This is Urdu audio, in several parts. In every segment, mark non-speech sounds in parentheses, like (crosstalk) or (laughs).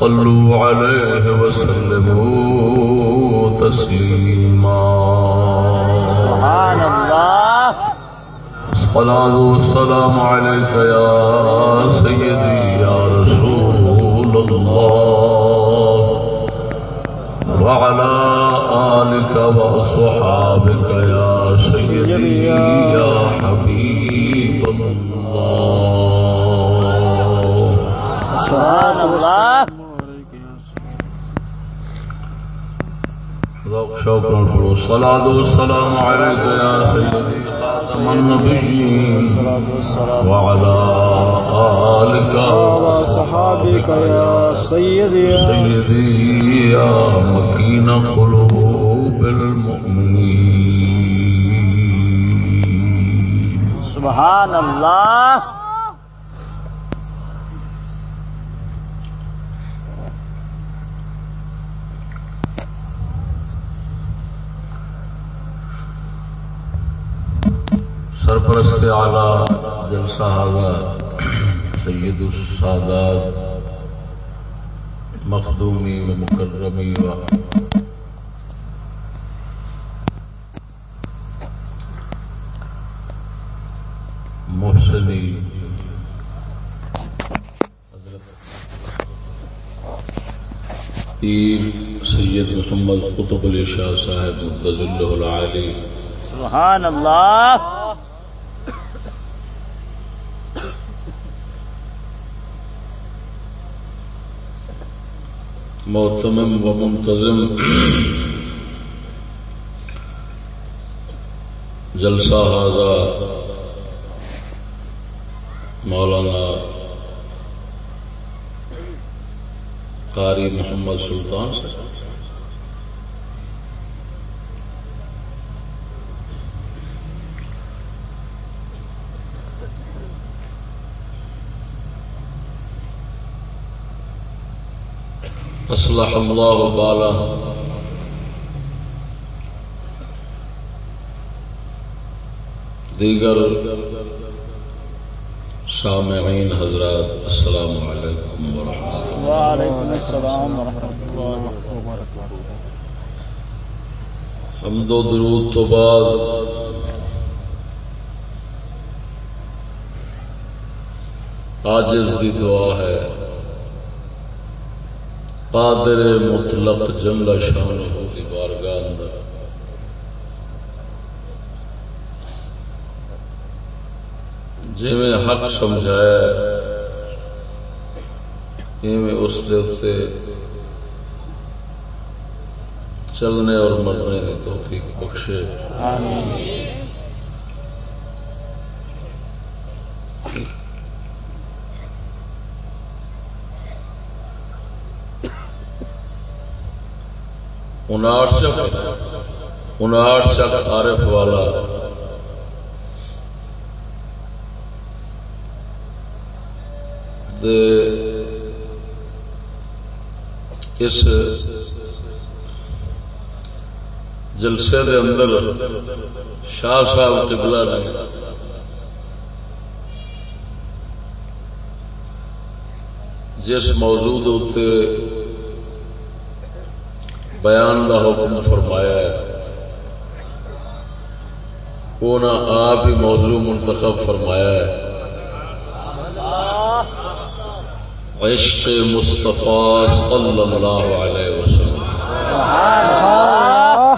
صلوا عليه وسلموا تسليما سبحان الله الصلاة والسلام عليك يا سيدي يا رسول الله وعلى آلك وأصحابك يا سيدي يا حبيب الله سبحان الله شوق پڑھو صلاة خاتم وعلى آلك وصحابك يا سيدي سيدي يا مكين قلوب المؤمنين سبحان الله سرپرست اعلی جلسہ حاضر سید السادات، مخدومی و مکرمی و محسنی پیر سید محمد قطب علی شاہ صاحب متضل العالی۔ سبحان الله محتمم و منتظم۔ جلسہ حاضہ مولانا قاری محمد سلطان صاحب۔ اصلح اللہ بالا دیگر سامعین حضرات السلام علیکم ورحمۃ اللہ. وعليكم السلام ورحمة الله وبركاته حمد و درود تو بعد آجز دی دعا ہے. قادر مطلق جل شان دی بارگاہ اندر۔ جی میں حق سمجھایا میں اس دے چلنے اور مرنے کی توفیق بخشے۔ آمين اناٹھ چک اناٹھ چک عارف والا۔ دے، اس جلسے دے اندر شاہ صاحب قبلہ نے جس موضوع دے اتنے بیان دا حکم فرمایا ہے۔ وہ آپ ہی موضوع منتخب فرمایا ہے۔ عشق مصطفیٰ صلی اللہ علیہ وسلم۔ سبحان الله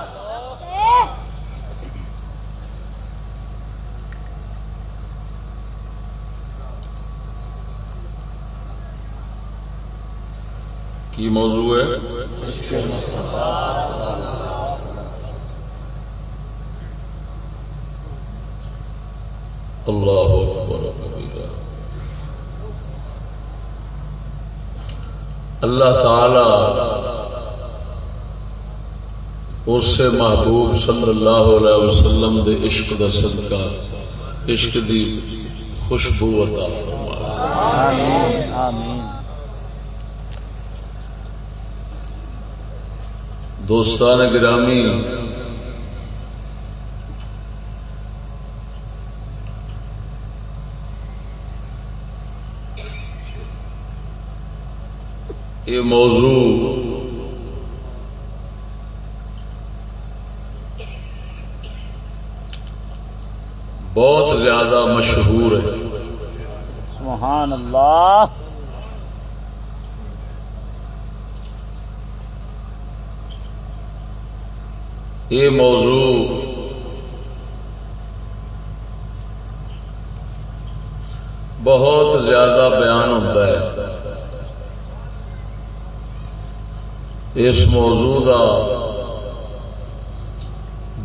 کی موضوع ہے؟ اللہ اکبر کبیرہ اللہ تعالی اس سے محبوب صلی اللہ علیہ وسلم دے عشق دا صدقہ، عشق دی خوشبو عطا فرمائے۔ آمین آمین۔ دوستان گرامی یہ موضوع بہت زیادہ مشہور ہے۔ سبحان اللہ۔ یہ موضوع بہت زیادہ بیان ہوتا ہے۔ اس موضوع کا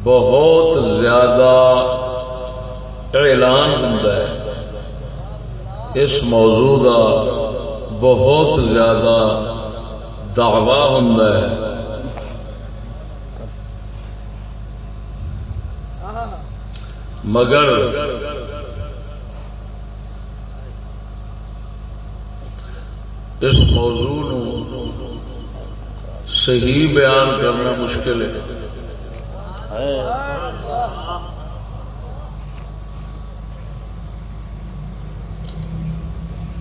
بہت زیادہ اعلان ہوتا ہے۔ اس موضوع کا بہت زیادہ دعوی ہوتا ہے۔ مگر اس موضوع نو صحیح بیان کرنا مشکل ہے۔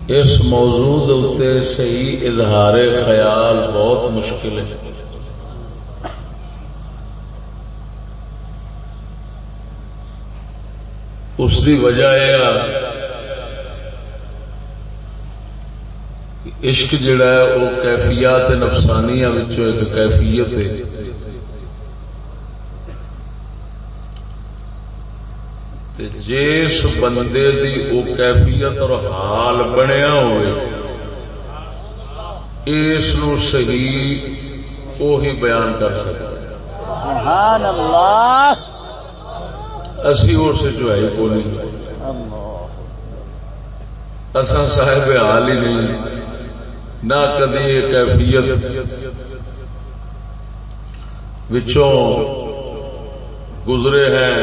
اس موضوع اتنے صحیح اظہار خیال بہت مشکل ہے۔ اس کی وجہ یہ عشق جڑا ہے وہ کیفیات نفسانیاں ایک کیفیت ہے۔ جس بندے دی وہ کیفیت اور حال بنیا ہوئے، اس نو صحیح وہی بیان کر سکتا ہے۔ سبحان اللہ! اسی اور سے جو ہے کو نہیں اصا صاحب حال ہی نہیں۔ نہ کدی یہ کیفیت وچوں گزرے ہیں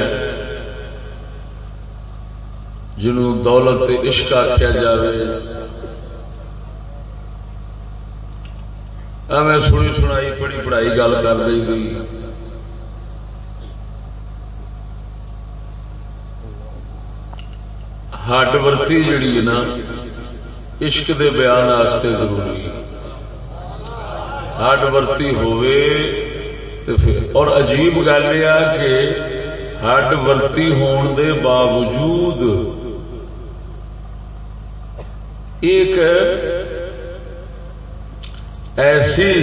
جنہوں دولت عشق آخیا جائے میں سنی سنائی پڑھی پڑھائی گل کر رہی گئی ہڈ ورتی جیڑی ہے نا، عشق دے بیان واسطے ضروری ہڈ ورتی ہوئے اور عجیب گل یہ کہ ہڈ ورتی ہون دے باوجود ایک ایسی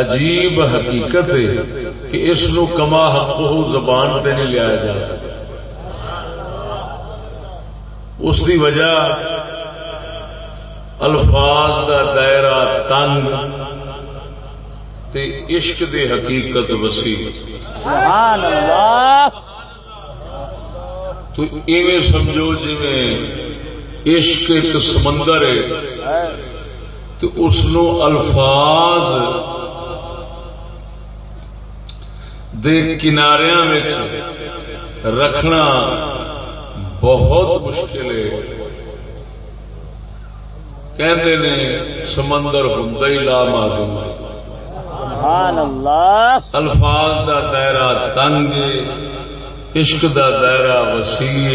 عجیب حقیقت ہے کہ اس نو کما حق زبان پہ نہیں لیا جا سکتا۔ اس کی وجہ الفاظ دا دائرہ تنگ تے عشق دی حقیقت وسیع۔ سبحان اللہ۔ تو ایویں سمجھو میں عشق ایک سمندر ہے۔ تو اس نو الفاظ دے کناریاں رکھنا بہت مشکل ہے۔ کہتے نے سمندر ہوں لا معلوم الفاظ دا دائرہ تنگ عشق دا دائرہ وسیع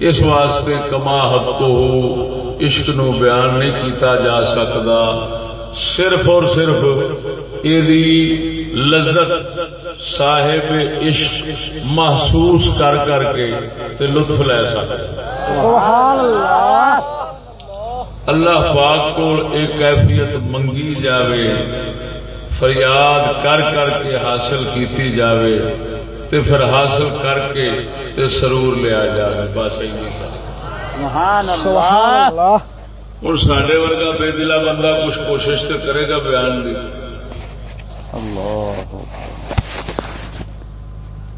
اس واسطے کما حق ہو عشق نو بیان نہیں کیتا جا سکتا صرف اور صرف یہ لذت صاحب عشق محسوس کر کر کے تے لطف لے سکتا سبحان اللہ اللہ پاک کو ایک کیفیت منگی جاوے فریاد کر کر کے حاصل کیتی جاوے تے پھر حاصل کر کے تے سرور لیا جائے بس سبحان اللہ۔ ہوں سڈے ورگا بے دلا بندہ کچھ کوشش تو کرے گا بیان دی۔ اللہ۔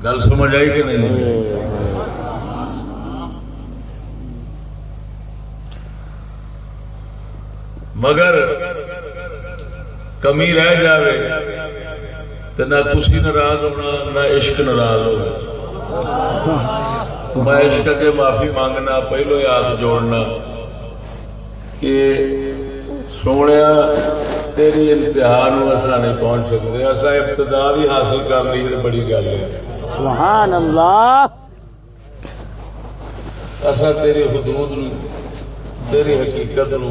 گل سمجھ آئی کہ نہیں؟ مگر کمی رہ جاوے نہ تھی ناراض ہونا نہ عشق ناراض ہونا۔ میں عشق کے معافی مانگنا پہلو ہاتھ جوڑنا کہ سونے تیری انتہا نو اصا نہیں پہنچ سکتے اصا ابتدا بھی حاصل کر لی بڑی گل ہے۔ سبحان اللہ۔ اصا تیری حدود نو تیری حقیقت نو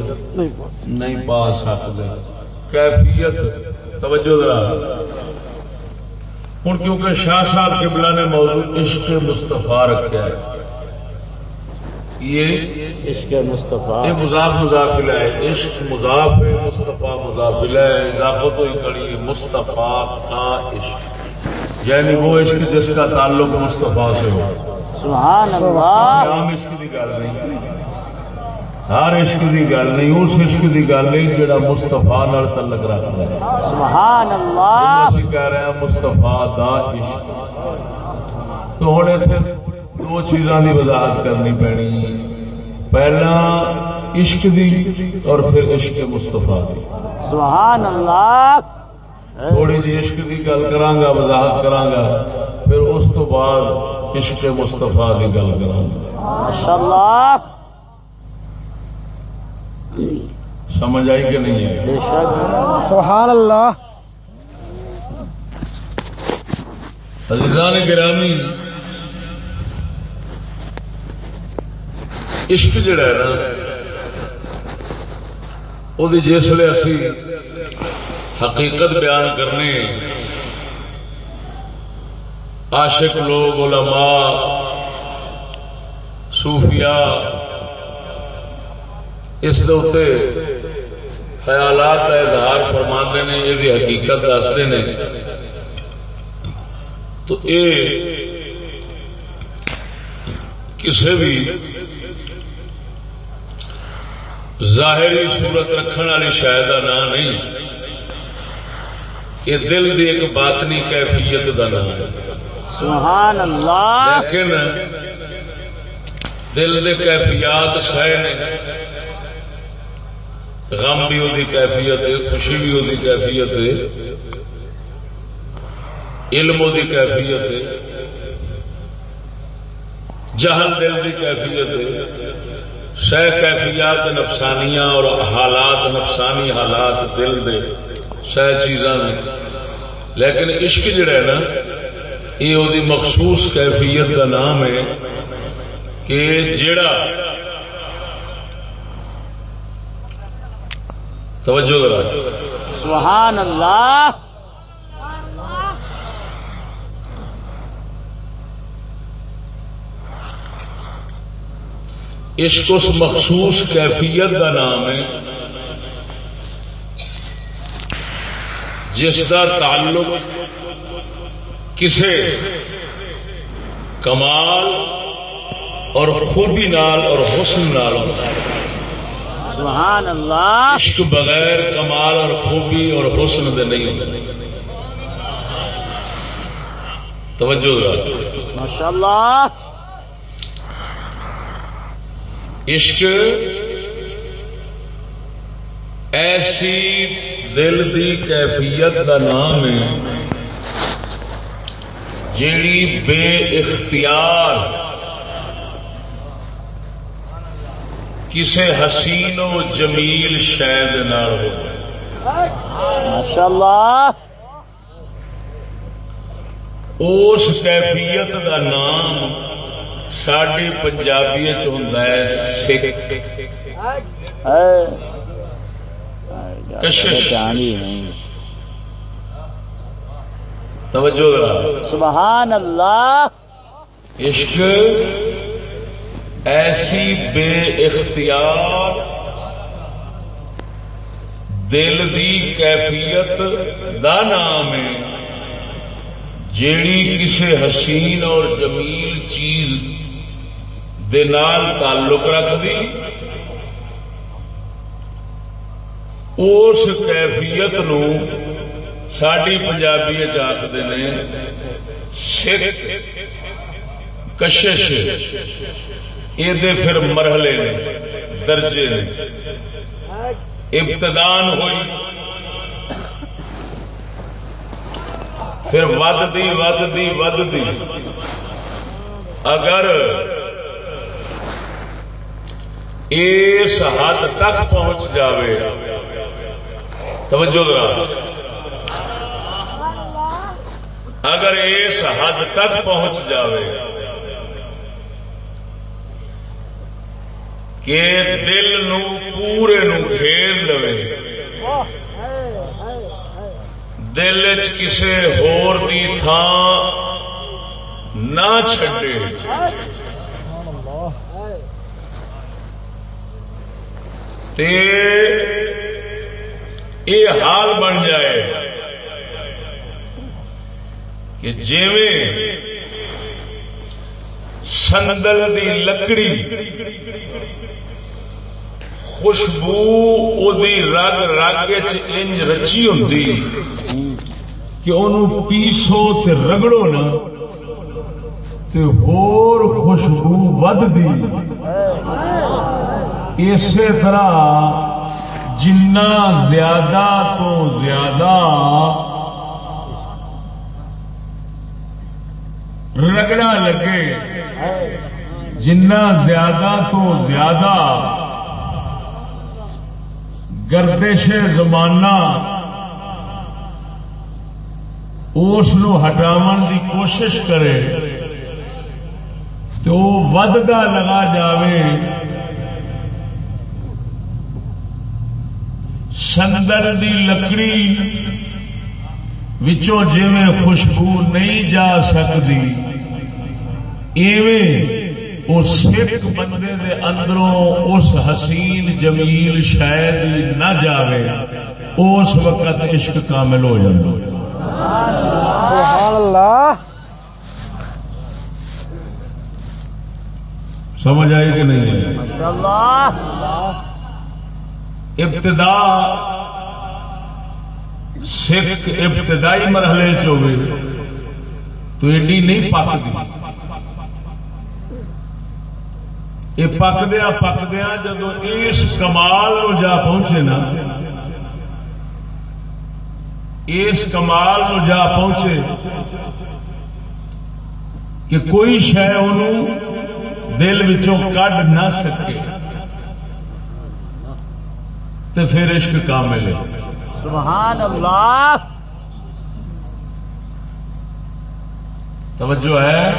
نہیں پا سکتے کیفیت توجہ ذرا۔ ہوں کیونکہ شاہ صاحب قبلہ نے موضوع عشق مستفا رکھا ہے۔ یہ عشق مصطفیٰ۔ یہ مضاف مضافل ہے۔ عشق مضاف مصطفیٰ مضافل ہے۔ اضافت ہوئی کڑی مصطفیٰ کا عشق۔ یعنی وہ عشق جس کا تعلق مصطفیٰ سے ہو۔ سبحان اللہ۔ عام عشق کی گل نہیں۔ ہر عشق کی گل نہیں اس عشق کی گل نہیں جہاں مستفا تعلق رکھتا ہے۔ سبحان اللہ۔ اسی کہہ رہے ہیں مستفا دا عشق۔ تو ہوں اتنے دو چیزاں کی وضاحت کرنی پینی پہلا عشق دی اور پھر عشق مستفا دی۔ سبحان اللہ۔ تھوڑی جی عشق کی گل کرانگا وضاحت کرانگا پھر اس تو بعد عشق مستفا کی گل اللہ سمجھ آئی کہ نہیں ہے؟ سبحان اللہ عزیزان گرامی عشق جڑا ہے نا وہ جسے اسی حقیقت بیان کرنے عاشق لوگ، علماء، صوفیاء، اس دے خیالات کا اظہار فرماندے نے، یہ حقیقت دستے نے۔ تو یہ کسی بھی ظاہری صورت رکھنے والی شاید کا نام نہیں۔ یہ دل کی ایک باطنی کیفیت کا نام ہے۔ سبحان اللہ لیکن دل دے کیفیات سہ نے۔ غم بھی وہی کیفیت ہے خوشی بھی وہی کیفیت ہے۔ علم وہی کیفیت ہے۔ جہل دل کی کیفیت ہے۔ سہ کیفیات نفسانیاں اور حالات نفسانی حالات دل دے۔ سہ چیزاں نے۔ لیکن عشق جڑا ہے نا یہ مخصوص کیفیت کا نام ہے کہ جڑا توجہ ذرا۔ سبحان اللہ۔ عشق اس مخصوص کیفیت کا نام ہے جس کا تعلق کسے کمال اور خوبی نال اور حسن نال سبحان اللہ۔ عشق بغیر کمال اور خوبی اور حسن دے نہیں ہوتا۔ توجہ ماشاء اللہ عشق ایسی دل دی کیفیت کا نام ہے جیڑی بے اختیار کسے حسین و جمیل شاید ماشاء اللہ اس کیفیت کا نام ساری پنجابی ہوں سکھ۔ نہیں۔ توجہ سبحان اللہ۔ عشق ایسی بے اختیار دل دی کیفیت دا نام ہے جیڑی کسی حسین اور جمیل چیز دے نال تعلق رکھ دی اس کیفیت نو ساری پنجابی آخر نے سکھ کشش یہ پھر مرحلے نے درجے نے ابتدان ہوئی پھر ودتی ودتی ودتی اگر اس حد تک پہنچ جاوے توجہ ذرا۔ اگر اس حد تک پہنچ جاوے کہ دل نو پورے نو گھیر لو دل چ ہور دی تھان نہ چھڈے۔ تے یہ حال بن جائے کہ جیویں سندل دی لکڑی خوشبو دی رگ رگ انج رچی ہوں کہ انہوں پیسو تے رگڑو نا تے ہور خوشبو ود دی اسی طرح جنا زیادہ تو زیادہ رگڑا لگے جنا زیادہ تو زیادہ گردش زمانہ، اس ہٹاو کی کوشش کرے، تو ودگا لگا جاوے سندر دی لکڑی وچوں جی خوشبو نہیں جا سکتی۔ ایویں اس سکھ بندے دے اندروں اس حسین جمیل شاید نہ جاوے۔ اس وقت عشق کامل ہو جائے سمجھ آئی کہ نہیں؟ ابتدا سکھ ابتدائی مرحلے چ تو ایڈی نہیں پکتی یہ پکدیا پکدیا جب اس کمال نو جا پہنچے نا، اس کمال نو جا پہنچے کہ کوئی شہ ان دل کڈ نہ سکے۔ تو پھر عشق کامل سبحان اللہ۔ توجہ ہے۔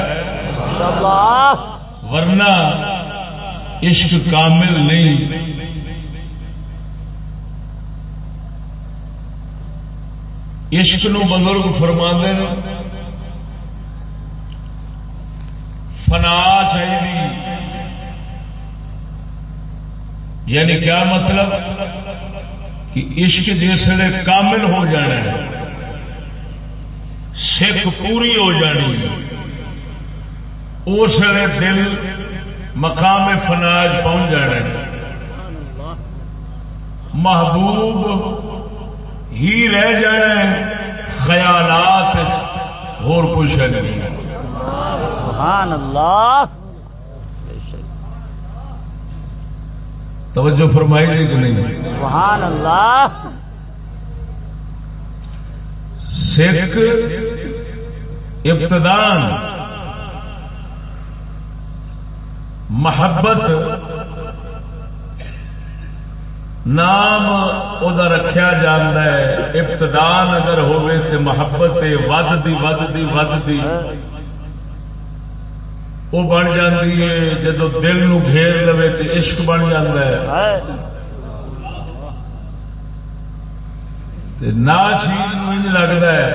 ورنہ عشق کامل نہیں۔ عشق نو بزرگ فرما فنا چاہیے۔ یعنی کیا مطلب؟ کہ عشق جسے کامل ہو جانا ہے، سکھ پوری ہو جانی اس دل مقام فناج پہنچ جانا محبوب ہی رہ جانا خیالات اور کچھ نہیں۔ سبحان اللہ۔ توجہ فرمائی گئی کہ نہیں؟ سبحان اللہ۔ سکھ ابتدان محبت نام وہ رکھا جا ابتدان اگر ہوئے تو محبت with the with the with the وہ بن جاتی ہے، جدو دل نو گھیر لو تو عشق بن جا نہ چیز لگتا ہے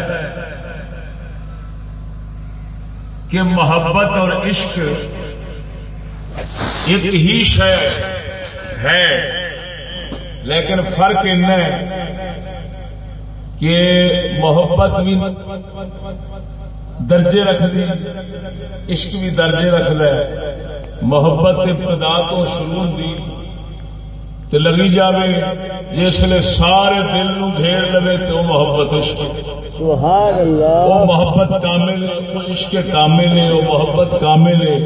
کہ محبت اور عشق ایک ہی شہ ہے۔ لیکن فرق کہ محبت بھی درجے رکھ دی عشق بھی درجے رکھ لے محبت ابتدا تو شروع دی تو لگی جاوے جس نے سارے دل نو گھیر لے تو وہ محبت عشق۔ وہ محبت کامل ہے وہ عشق کامل ہے وہ محبت کامل ہے۔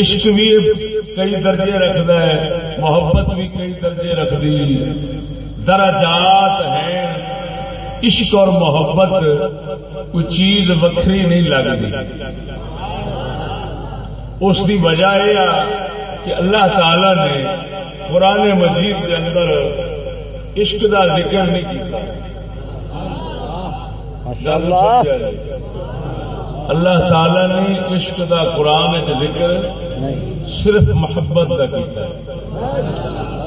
عشق بھی کئی درجے رکھتا ہے محبت بھی کئی درجے رکھتی درجات ہیں عشق اور محبت کوئی چیز وکری نہیں لگتی۔ اس کی وجہ یہ کہ اللہ تعالی نے قرآن مجید کے اندر عشق کا ذکر نہیں کیا اللہ تعالی نے عشق کا قرآن ذکر صرف محبت کا کیتا ہے۔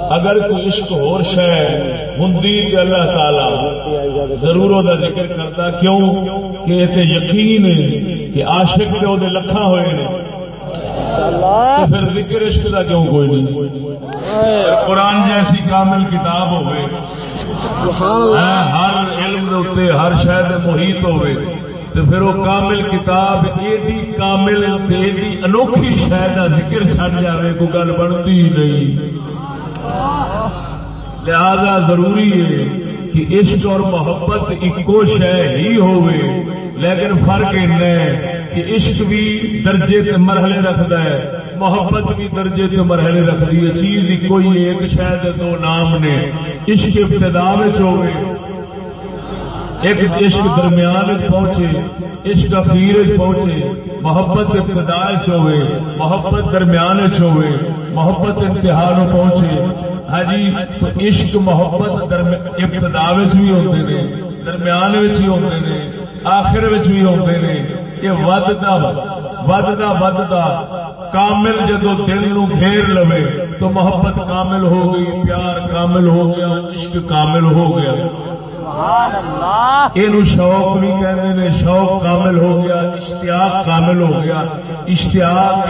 اگر کوئی عشق ہو شہ ہوں تو اللہ تعالی ضرور دا ذکر کرتا کیوں؟ کہ یہ یقین کہ عاشق کے وہ لکھا ہوئے نے۔ پھر ذکر عشق کا کیوں کوئی نہیں؟ قرآن جیسی کامل کتاب ہوئے۔ ہر علم ہر شاید محیط ہوئے۔ تو پھر وہ کامل کتاب، ایڈی کامل ایڈی انوکھی شہر کا ذکر چڑ جائے کوئی گل بنتی ہی نہیں۔ لہذا ضروری ہے کہ عشق اور محبت ایکو شہ ہی ہوئے لیکن فرق ہے کہ عشق بھی درجے تے مرحلے رکھتا ہے، محبت بھی درجے تے مرحلے رکھتی ہے، چیز کوئی ایک شاید دو نام نے۔ عشق ابتدا ہوئے ایک عشق درمیان پہنچے، عشق اخیر پہنچے، محبت ابتدا ہوئے محبت درمیان ہوئے محبت انتہا پہنچے۔ ہاں جی تو عشق محبت ابتدا بھی ہوتے ہیں درمیان بھی ہوتے ہیں آخر بھی ہوتے ہیں یہ ودتا ودتا ودتا کامل جدو دل نو گھیر لو تو محبت کامل ہو گئی، پیار کامل ہو گیا، عشق کامل ہو گیا۔ یہ شوق بھی کہتے شوق کامل ہو گیا اشتیاق کامل ہو گیا۔ اشتیاق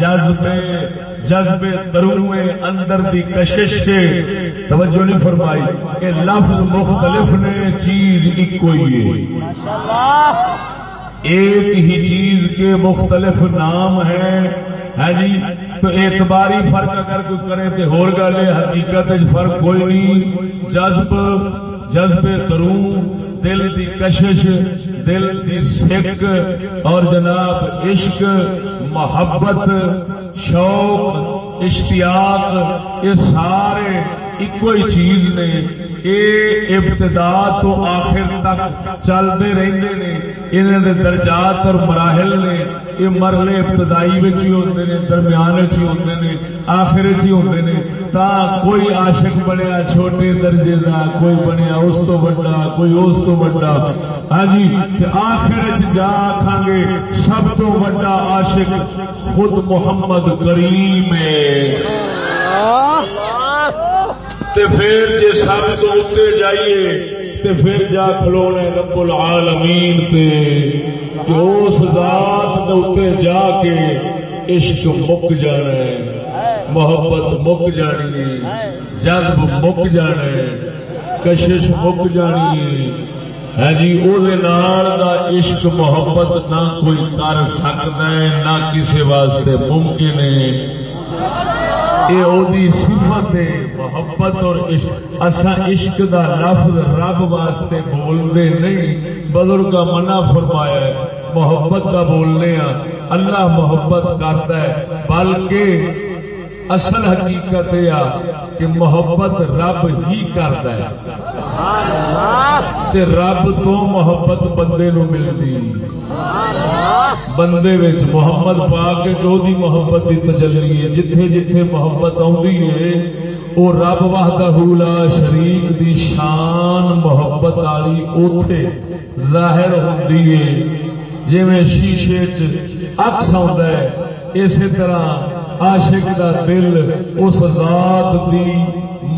جذبے جذبے تروے اندر دی کشش کے۔ توجہ نہیں فرمائی کہ لفظ مختلف نے چیز ایک ہی ہے۔ ایک ہی چیز کے مختلف نام ہیں۔ ہے جی تو اعتباری فرق اگر کوئی کرے تو ہو گل حقیقت فرق کوئی نہیں۔ جذب جذب ترون دل دی کشش، دل دی سکھ، اور جناب عشق، محبت، شوق، اشتیاق، یہ سارے ایک چیز نے یہ ابتدا تو آخر تک چلتے رہتے نے انہوں نے درجات اور مراحل نے۔ یہ مرلے ابتدائی ہی ہوتے ہیں درمیان ہی ہوتے ہیں آخر چ ہوتے ہیں تا کوئی عاشق بنیا چھوٹے درجے کا کوئی بنیا اس تو بڑا، کوئی اس تو بڑا۔ ہاں جی آخر جا آخان گے، سب تو بڑا عاشق خود محمد کریم ہے۔ تے پھر جی سب تو اتنے جائیے تے پھر جا کھلونے رب العالمین تے کہ اس ذات اتنے جا کے عشق مک جانا ہے، محبت مک جانی ہے، جذب مک جانا ہے، کشش مک جانی ہے۔ ہے جی نال دا عشق محبت نہ کوئی کر سکتا ہے، نہ کسی واسطے ممکن ہے۔ یہ صفت ہے، محبت اور عشق۔ اصا عشق دا لفظ رب واسطے بولنے نہیں، بزرگ منع فرمایا ہے، محبت کا بولنے ہاں اللہ محبت کرتا ہے، بلکہ اصل حقیقت یہ کہ محبت رب ہی کرتا ہے۔ تے رب تو محبت بندے نو ملتی۔ بندے وچ محمد پاک جو دی محبت دی تجلی ہے۔ جتھے جتھے محبت آندی ہے، او رب وحدہ لا شریک دی شان محبت والی اوتھے ظاہر ہوندی ہے۔ جویں شیشے چ اکس آندا ہے اسی طرح عاشق دا دل اس ذات دی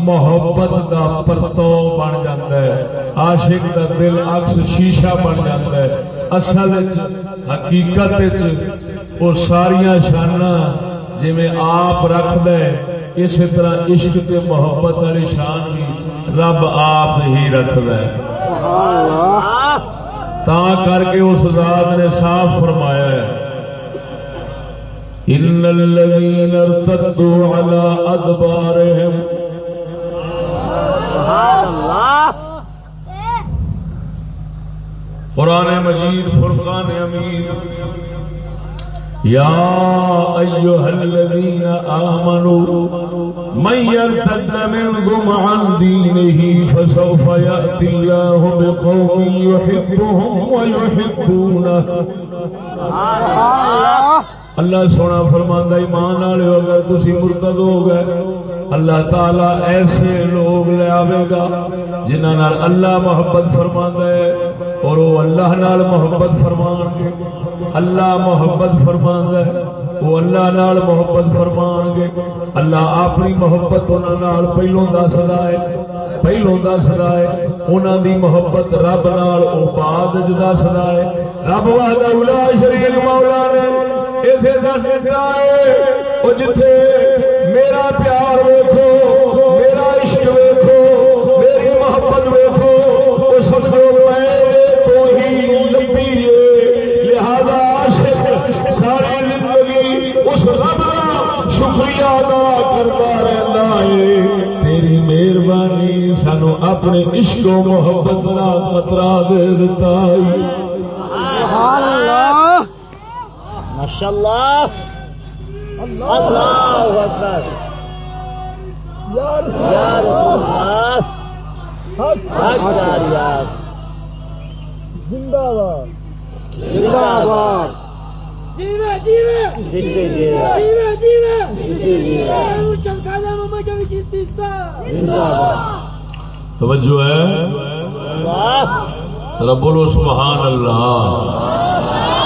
محبت دا پرتو بن جاتا ہے۔ عاشق دا دل اکس شیشہ بن جاتا ہے۔ اصل حقیقت اور ساریا شانا جی آپ رکھ دے اسی طرح عشق تے محبت والی شان بھی رب آپ ہی رکھ دے تا کر کے اس ذات نے صاف فرمایا ہے۔ ان الذين ارتدوا على ادبارهم سبحان الله قرآن مجید فرقان امید يا أيها الذين آمنوا من يرتد منكم عن دينه فسوف يأتي الله بقوم يحبهم ويحبونه اللہ۔ اللہ سونا فرماندہ ایمان والے اگر تھی مرتد ہو گئے۔ اللہ تعالی ایسے لوگ لے آئے گا جنہوں اللہ محبت فرما ہے اور وہ اللہ نال محبت فرمان گے۔ اللہ محبت فرما ہے، وہ اللہ نال محبت فرمان گے۔ اللہ اپنی محبت انہوں پہلو دسدا ہے پہلو دسدا ہے۔ انہوں دی محبت رب نال او بعد دسدا ہے۔ رب وحدہ الا شریک مولا نے ایتھے دس ہے او جتھے میرا پیار ویکھو، میرا عشق ویکھو، میری محبت ویکھو اس وقت میں تو ہی لمبی ہے۔ لہذا عاشق ساری زندگی اس رب کا شکریہ ادا کرتا رہتا ہے۔ تیری مہربانی سانو اپنے عشق و محبت کا خطرہ دے دیتا ہے۔ ماشاء اللہ اللہ اکبر۔ یا رسول اللہ۔ حق جاریات زندہ باد۔ زندہ باد۔ جیوے جیوے۔ جستے جیوے۔ جیوے جیوے۔ جستے جیوے۔ چل کھانا مما کا بھی چیز زندہ باد۔ توجہ ہے۔ اللہ۔ رب بولو سبحان اللہ۔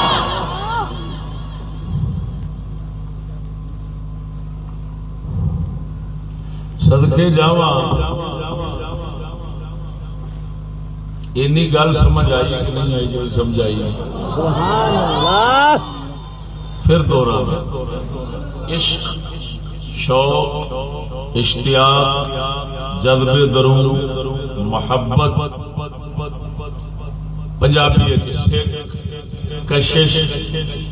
صدقے جاوا اینی گل سمجھ آئی کہ نہیں آئی جو سمجھائی سبحان اللہ پھر دوہرا عشق شوق اشتیاق جذب درون محبت پنجابی کشش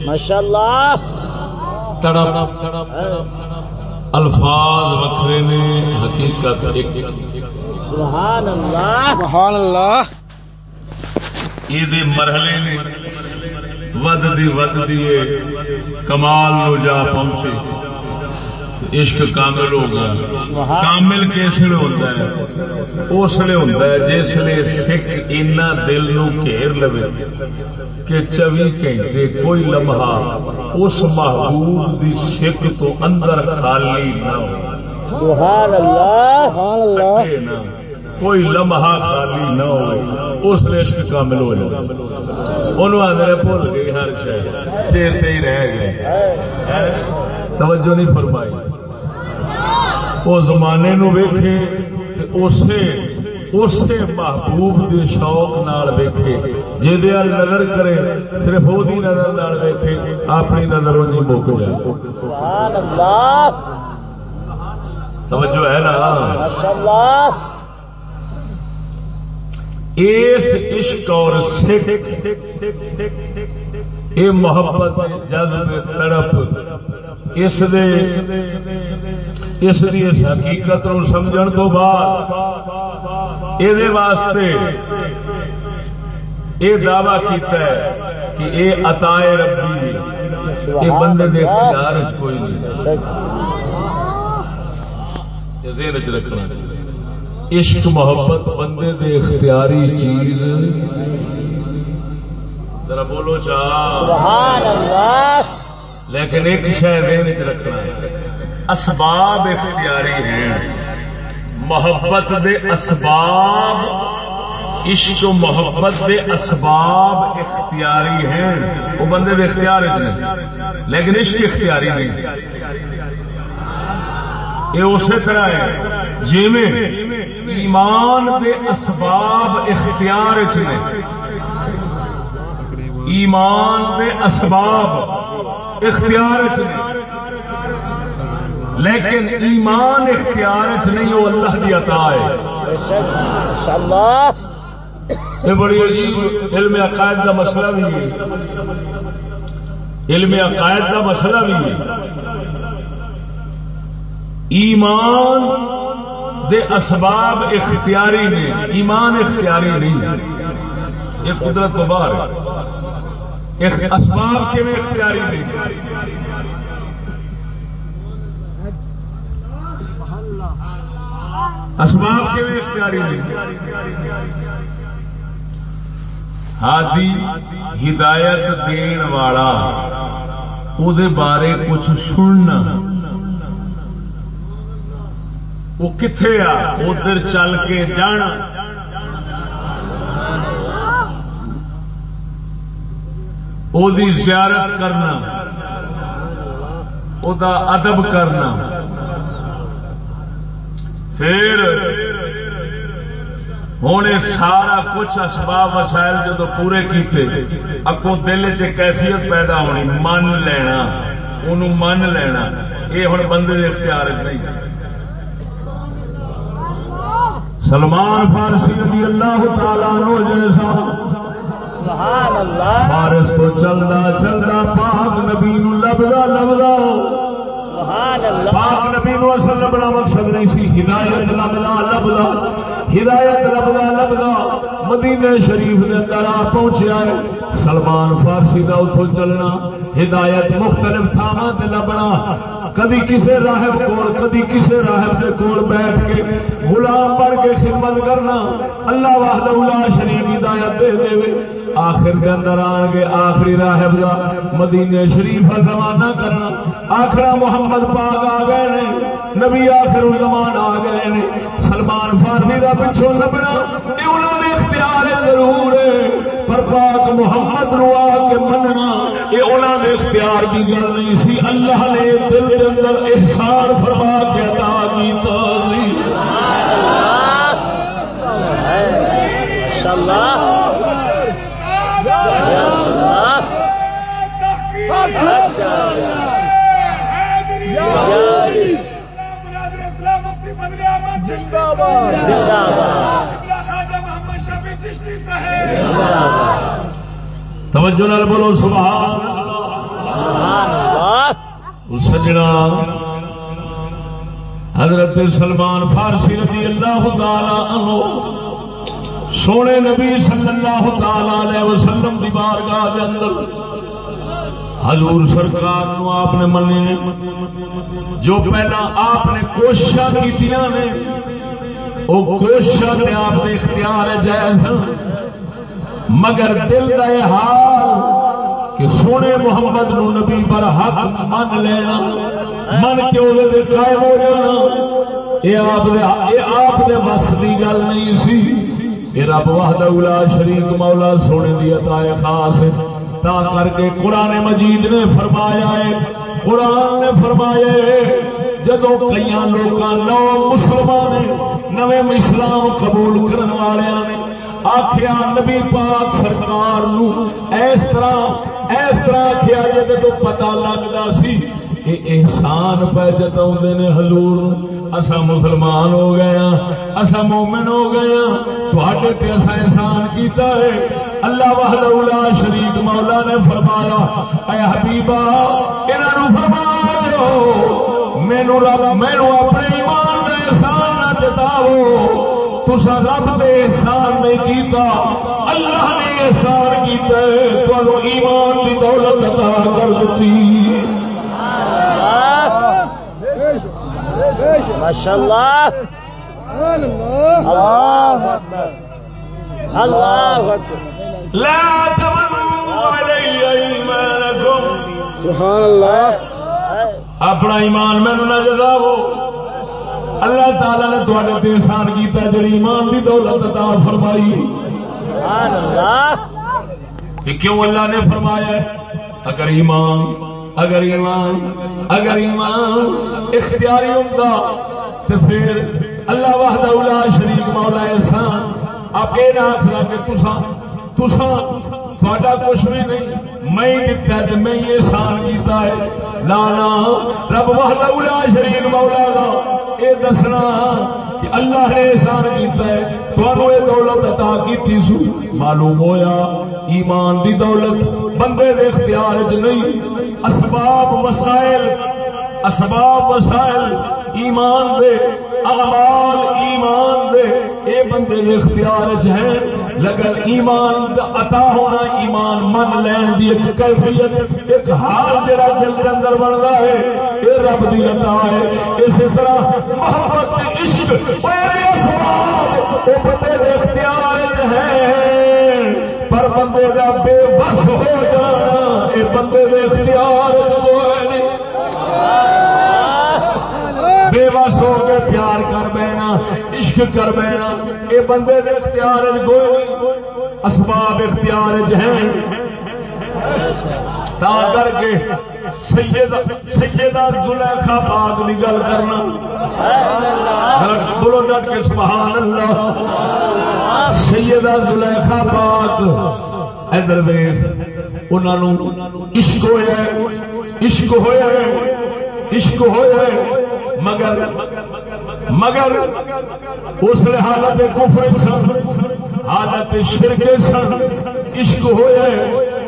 ماشاء اللہ تڑپ الفاظ وکھرے نے حقیقت ایک۔ سبحان اللہ سبحان اللہ یہ مرحلے نے ود دی ود دیے کمال نو جا پہنچے۔ عشق کامل ہو گیا کامل کس لیے ہوتا ہے؟ اس لیے ہوتا ہے جس لیے سکھ اینا دل نو گھیر لو کہ چوبی گھنٹے کوئی لمحہ اس محبوب دی سکھ تو اندر خالی نہ ہو۔ سبحان اللہ۔ سبحان کوئی لمحہ خالی نہ ہو اس لیے عشق کامل ہو جائے۔ انہوں آدھے بھول گئی ہر شاید چیتے ہی رہ گئے۔ توجہ نہیں فرمائی۔ وہ زمانے نو ویکھے تے اسے اسے محبوب دے شوق نال ویکھے۔ جے دے نظر کرے صرف او دی نظر نال ویکھے اپنی نظر نہیں مک جائے۔ سبحان اللہ توجہ ہے نا؟ ماشاء اللہ اس عشق اور سکھ یہ محبت جذب تڑپ۔ اس دے اس دی اس حقیقت نو سمجھن تو بعد یہ واسطے یہ دعوی کیتا ہے کہ اے عطائے ربی یہ بندے دے اختیار وچ کوئی نہیں۔ یہ ذہن وچ رکھنا۔ عشق محبت بندے دے اختیاری چیز۔ ذرا بولو چاہ سبحان اللہ۔ لیکن ایک شاید ذہن رکھنا ہے۔ اسباب اختیاری ہیں۔ محبت دے اسباب، عشق و محبت دے اسباب اختیاری ہیں۔ وہ بندے دے اختیار وچ نہیں، لیکن عشق اختیاری نہیں۔ یہ اسی طرح ہے۔ جی میں ایمان دے اسباب اختیار وچ ایمان دے اسباب اختیار لیکن ایمان اختیار چ نہیں وہ اللہ کی عطا ہے۔ یہ بڑی عجیب علم عقائد کا مسئلہ بھی ہے۔ علم عقائد کا مسئلہ بھی ہے۔ ایمان دے اسباب اختیاری نے ایمان اختیاری نہیں۔ یہ قدرت تو باہر ہے۔ اسباب کے میں اختیاری نہیں۔ اسباب کے میں اختیاری نہیں۔ ہادی ہدایت دین والا او دے بارے کچھ سننا۔ وہ کتنے آ؟ ادھر چل کے جانا۔ او دی زیارت کرنا او دا ادب کرنا۔ پھر ہوں سارا کچھ اسباب وسائل جدو پورے کیتے اگوں دل کیفیت پیدا ہونی، من لینا انہوں من لینا۔ یہ ہوں بندے اختیار نہیں۔ سلمان فارسی رضی اللہ تعالیٰ عنہ جیسا فارس تو چلدا چلدا پاک نبی نو لبدا لبدا پاک نبی نو اصل لبنا مقصد نہیں سی ہدایت لبدا لبدا ہدایت لبدا لبدا مدینے شریف دے اندر آ پہنچیا ہے۔ سلمان فارسی دا اتوں چلنا۔ ہدایت مختلف تھاواں تے لبنا۔ کدی کسے راہب کول کدی کسے راہب سے کول بیٹھ کے غلام بن کے خدمت کرنا۔ اللہ وحدہ لا شریک ہدایت دے دے آخر کے اندر آن کے آخری راہب کا مدینے شریف زمانہ کرنا۔ آخرا محمد پاک آ گئے نے، نبی آخر الزمان آ گئے نے۔ سلمان فارسی کا پچھوں لبنا یہ انہوں نے اختیار ضرور ہے۔ پر پاک محمد نو آ کے مننا یہ انہوں نے اختیار کی گل نہیں سی۔ اللہ نے دل کے اندر احسان فرما کے عطا کیتا سی۔ اللہ یا اللہ زندہ باد توجہ نال بولو سبحان سبحان اللہ۔ سجنا۔ حضرت سلمان فارسی رضی اللہ تعالی عنہ سونے نبی صلی اللہ تعالی علیہ وسلم دی بارگاہ دے اندر، حضور سرکار نو آپ نے منی جو پہلا آپ نے کوشش کی نے وہ کوشش نے آپ نے اختیار جائز مگر دل کا یہ حال کہ سونے محمد نو نبی پر حق من لینا، من کے وہ قائم ہو جانا، یہ آپ یہ آپ دے بس کی گل نہیں سی۔ یہ رب وحدہ الا شریک مولا سونے دی عطا خاص تا کر کے قرآن مجید نے فرمایا ہے، قرآن نے فرمایا ہے جدو کئی لوگ نو مسلمان نے نویں اسلام قبول کرنے والے نے آخیا نبی پاک سرکار نو اس طرح اس طرح آخیا جی تو پتا لگتا سی۔ یہ احسان پہ جتا نے حضور اصا مسلمان ہو گیا ہاں، اصا مومن ہو گیا ہاں، تھوڑے تے احسان کیتا ہے۔ اللہ وحدہ لا شریک مولا نے فرمایا، اے حبیبا، انہاں نو فرما دو مینو رب مینو اپنے ایمان کا احسان نہ جتاو تسا رب نے احسان نہیں کیتا، اللہ نے احسان کیتا ہے ایمان کی دولت عطا کر دیتی ماشاء اللہ اللہ. اکبر اللہ اکبر. لا تمنوا علی ایمانکم. سبحان اللہ. اپنا ایمان مینو نہ جتاو اللہ تعالی نے تھوڑے تے احسان کیتا جڑی ایمان دی دولت عطا فرمائی۔ سبحان اللہ. یہ کیوں اللہ نے فرمایا اگر ایمان اگر ایمان اگر ایمان اختیاری ہوتا تو پھر اللہ وحدہ الا شریک مولا احسان، آپ یہ نہ آخلا کہ تسا تسا تھوڑا کچھ بھی نہیں، میں ہی دتا ہے میں ہی احسان کیتا ہے۔ نا نا رب وحدہ الا شریک مولا دا، یہ دسنا اللہ نے احسان کیتا ہے یہ دولت عطا کی سو۔ معلوم ہویا، ایمان دی دولت بندے دے اختیار چ نہیں۔ اسباب وسائل اسباب وسائل، ایمان دے، اعمال ایمان دے۔ اے بندے دے اختیار چ ہیں لیکن ایمان دا عطا ہونا، ایمان من لین دی ایک کیفیت، ایک حال جڑا دل کے اندر بنتا ہے۔ اے رب دی عطا ہے۔ اسی طرح محبت، عشق اے بھی اسباب اے بندے دے اختیار چ ہیں پر بندے دا بے بس ہو جانا، اے بندے دے اختیار چ کوئی نہیں بس ہو کے پیار کر بینا، عشق کر بینا۔ یہ بندے دے اختیار کوئی اسباب اختیار ہیں۔ تا کر کے سیدہ سیدہ زلیخا پاک کی گل کرنا۔ بولو ڈٹ کے سبحان اللہ۔ سیدہ زلیخا پاک۔ ادھر ویخ انہوں عشق ہویا عشق ہویا عشق ہویا مگر مگر اس حالت کفر سن، حالت شرک سن، عشق ہوئے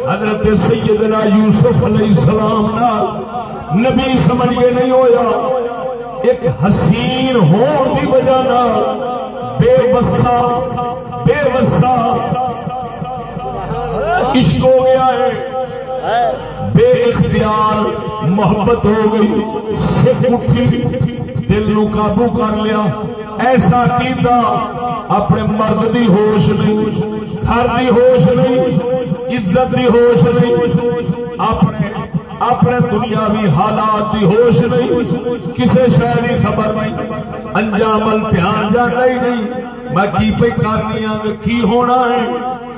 حضرت سیدنا یوسف علیہ السلام نال نبی سمجھ کے نہیں ہویا۔ ایک حسین ہون کی وجہ نال بے بسا بے بسا عشق ہو گیا ہے۔ بے اختیار محبت ہو گئی، سکھ اٹھی، دل نو قابو کر لیا۔ ایسا کیتا، اپنے مرد دی ہوش نہیں، گھر دی ہوش نہیں، عزت دی ہوش نہیں، اپنے اپنے دنیاوی حالات دی ہوش نہیں کسی شہر کی خبر نہیں، انجام دھیان جانا ہی نہیں۔ میں کی پہ کرنی ہوں کی ہونا ہے،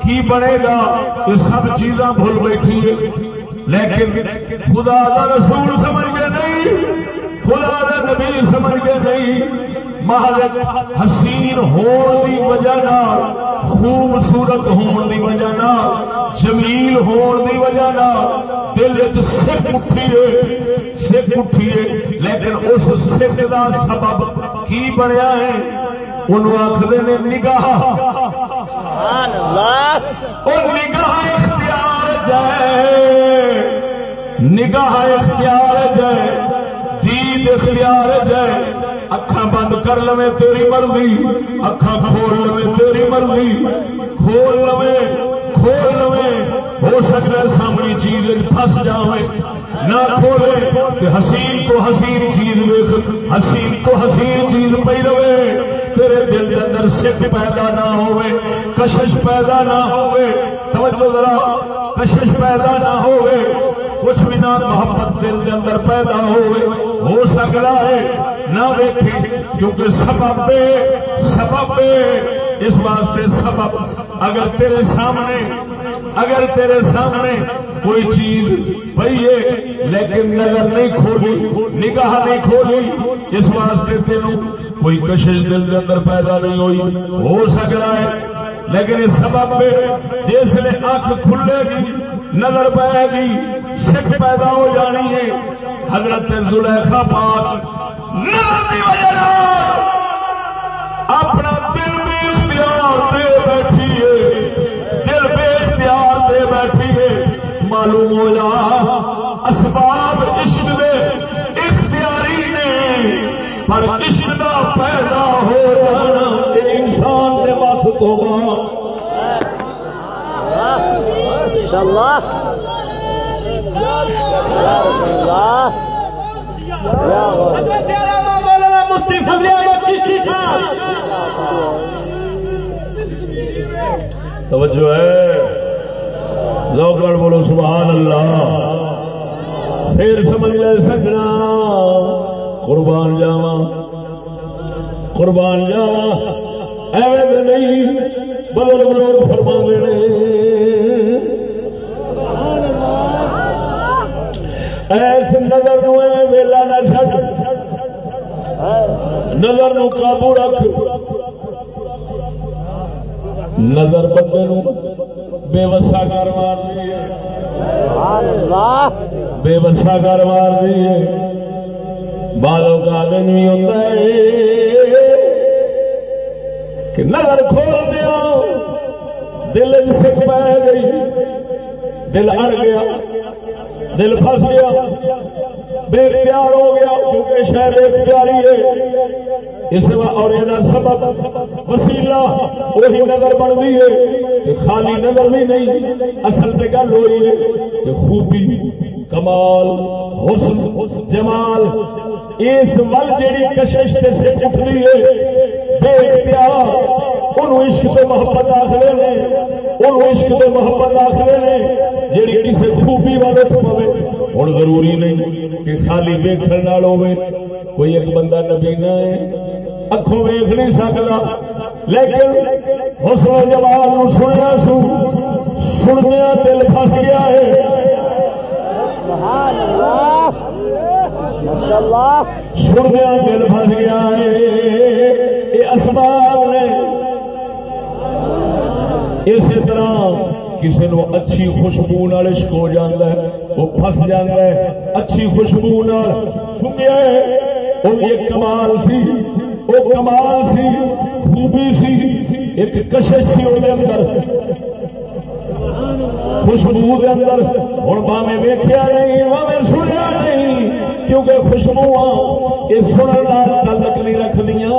کی بنے گا، یہ سب چیزاں بھول بیٹھی ہے لیکن خدا کا رسول سمجھ کے نہیں، خدا کا نبی سمجھ کے نہیں۔ مہارت حسین ہون دی وجہ خوبصورت ہون دی وجہ نال جمیل ہون دی وجہ نال دل وچ سکھ اٹھی ہے سکھ اٹھی ہے لیکن اس سکھ دا سبب کی بنیا ہے؟ انہوں آخر نے نگاہ۔ اور نگاہ اختیار جائے۔ نگاہ اختیار جائے دید اختیار جائے۔ اکھا بند کر لو تیری مرضی اکھا کھول لو تیری مرضی، کھول لو کھول لو ہو سکتا ہے سامنے چیز پس جائے نہ کھولے کہ حسین تو حسین چیز ویک حسین تو حسین چیز پی رہے۔ تیرے دل کے اندر سکھ پیدا نہ ہوئے، کشش پیدا نہ ہوئے۔ توجہ ذرا، کشش پیدا نہ ہوئے۔ کچھ بھی نہ محبت دل کے اندر پیدا ہوئے۔ ہو سکتا ہے نہ دیکھے کیونکہ سبب پہ سبب پہ اس واسطے سبب، اگر تیرے سامنے، اگر تیرے سامنے کوئی چیز پی ہے لیکن نظر نہیں کھولی، نگاہ نہیں کھولی، اس واسطے تینوں کوئی کشش دل کے اندر پیدا نہیں ہوئی، ہو سکتا ہے، لیکن اس سبب میں جس نے اکھ کھلے گی، نظر پائے گی، سکھ پیدا ہو جانی ہے۔ حضرت زلیخا پاک نظر کی وجہ اپنا دل بھی اختیار معلوم ہو جا اسباب عشق دے اختیاری نے۔ پر عشق دا پیدا ہو جانا انسان کے بس تو اللہ مفتی فضل احمد چشتی صاحب توجہ ہے۔ لوکڑ بولو سبحان اللہ۔ پھر سمجھ لے سکنا۔ قربان جاوا قربان جاوا ایویں نہیں بدل لوگ فرما ایس نظر نو ویلا نہ چڈ نظر نو قابو رکھ۔ نظر بندے بے وسا کر مار بے وسا کر مار بالوں کا دن بھی ہوتا ہے۔ کہ نظر کھول دیا۔ دل سکھ پہ گئی۔ دل اڑ گیا۔ دل پھس گیا۔ بے اختیار ہو گیا کیونکہ شہر اختیاری ہے۔ اس اور یہ سبب وسیلہ وہی نظر بنتی ہے خالی نظر بھی نہیں، اصل سے گل ہوئی ہے کہ خوبی، کمال، حسن، جمال، اس ول جیڑی کشش سے اٹھتی ہے بے اختیار ان عشق سے محبت آخر نے ان عشق سے محبت آخر نے، جیڑی کسی خوبی والے پوے ہوں ضروری نہیں کہ خالی ویکن ہوئے کوئی ایک بندہ نبی نہ ہے، اکھوں ویخ نہیں سکتا لیکن حسن جمال سنیا سو، سنیا دل پس گیا ہے۔ سنیا دل پس گیا ہے۔ یہ اسباب نے اسی طرح کسی نو اچھی خوشبو نال عشق ہو جاتا ہے۔ وہ پس جاتا ہے، اچھی خوشبو نال سنیا وہ ایک کمال سی، وہ کمال سی، خوبی سی، ایک کشش سی وہ اندر۔ خوشبو کے اندر۔ ہوں باوے ویخیا نہیں باوے سنیا نہیں، کیونکہ خوشبو یہ سننے تعلق نہیں رکھ دیا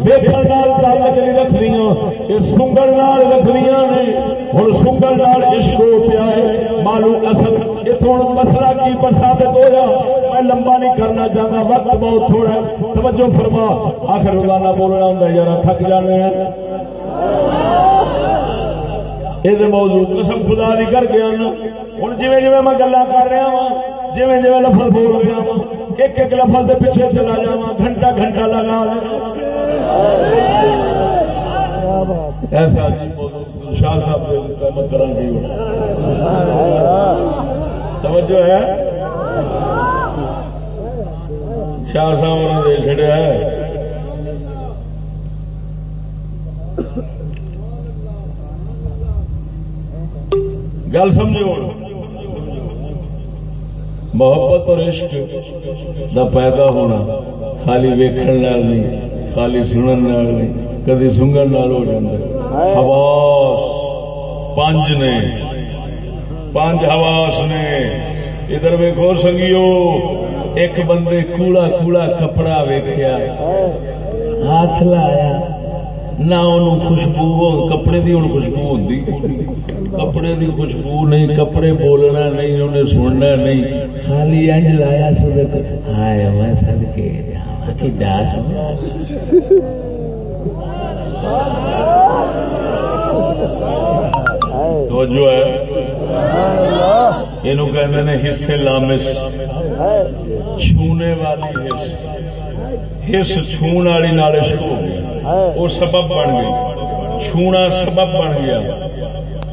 ویکن تعلق نہیں رکھ دیا یہ سنگل رکھ دیا نے۔ ہوں سنگل عشق ہو پیا ہے۔ معلوم اصل اتوں مسئلہ کی پر ثابت ہوا میں لمبا نہیں کرنا چاہتا، وقت بہت تھوڑا ہے۔ توجہ فرما، آخر روزانہ بولنا ہوں یار تھک جانے ہیں۔ یہ موضوع قسم خدا دی کر گیا نا ہوں جی جی میں گلا کر رہا وا جی جی لفظ بول رہا وا ایک ایک لفظ کے پیچھے چلا جا گھنٹہ گھنٹہ لگا ایسا جی موضوع شاہ صاحب توجہ ہے؟ شاہ صاحب نے دے چڑیا ہے۔ گل سمجھو محبت اور عشق دا پیدا ہونا خالی ویکھن نال نہیں، خالی سنن نال نہیں، کدی سنگن نال ہو جاتا حواس پانچ نے۔ پانچ حواس نے۔ ادھر ویکو سنگیو، ایک بندے کوڑا کوڑا کپڑا ویکھیا۔ ہاتھ لایا۔ نہ خوشبو، کپڑے دی ہوں خوشبو ہوتی کپڑے دی خوشبو نہیں، کپڑے بولنا نہیں، انہیں سننا نہیں۔ خالی انج لایا سو ہائے میں سد کے ڈاس (laughs) تو جو ہے یہ کہ حصے لامس چھونے والی حص۔ حص چھون والی نالے شروع ہو گئی۔ وہ سبب بن گئی۔ چھونا سبب بن گیا۔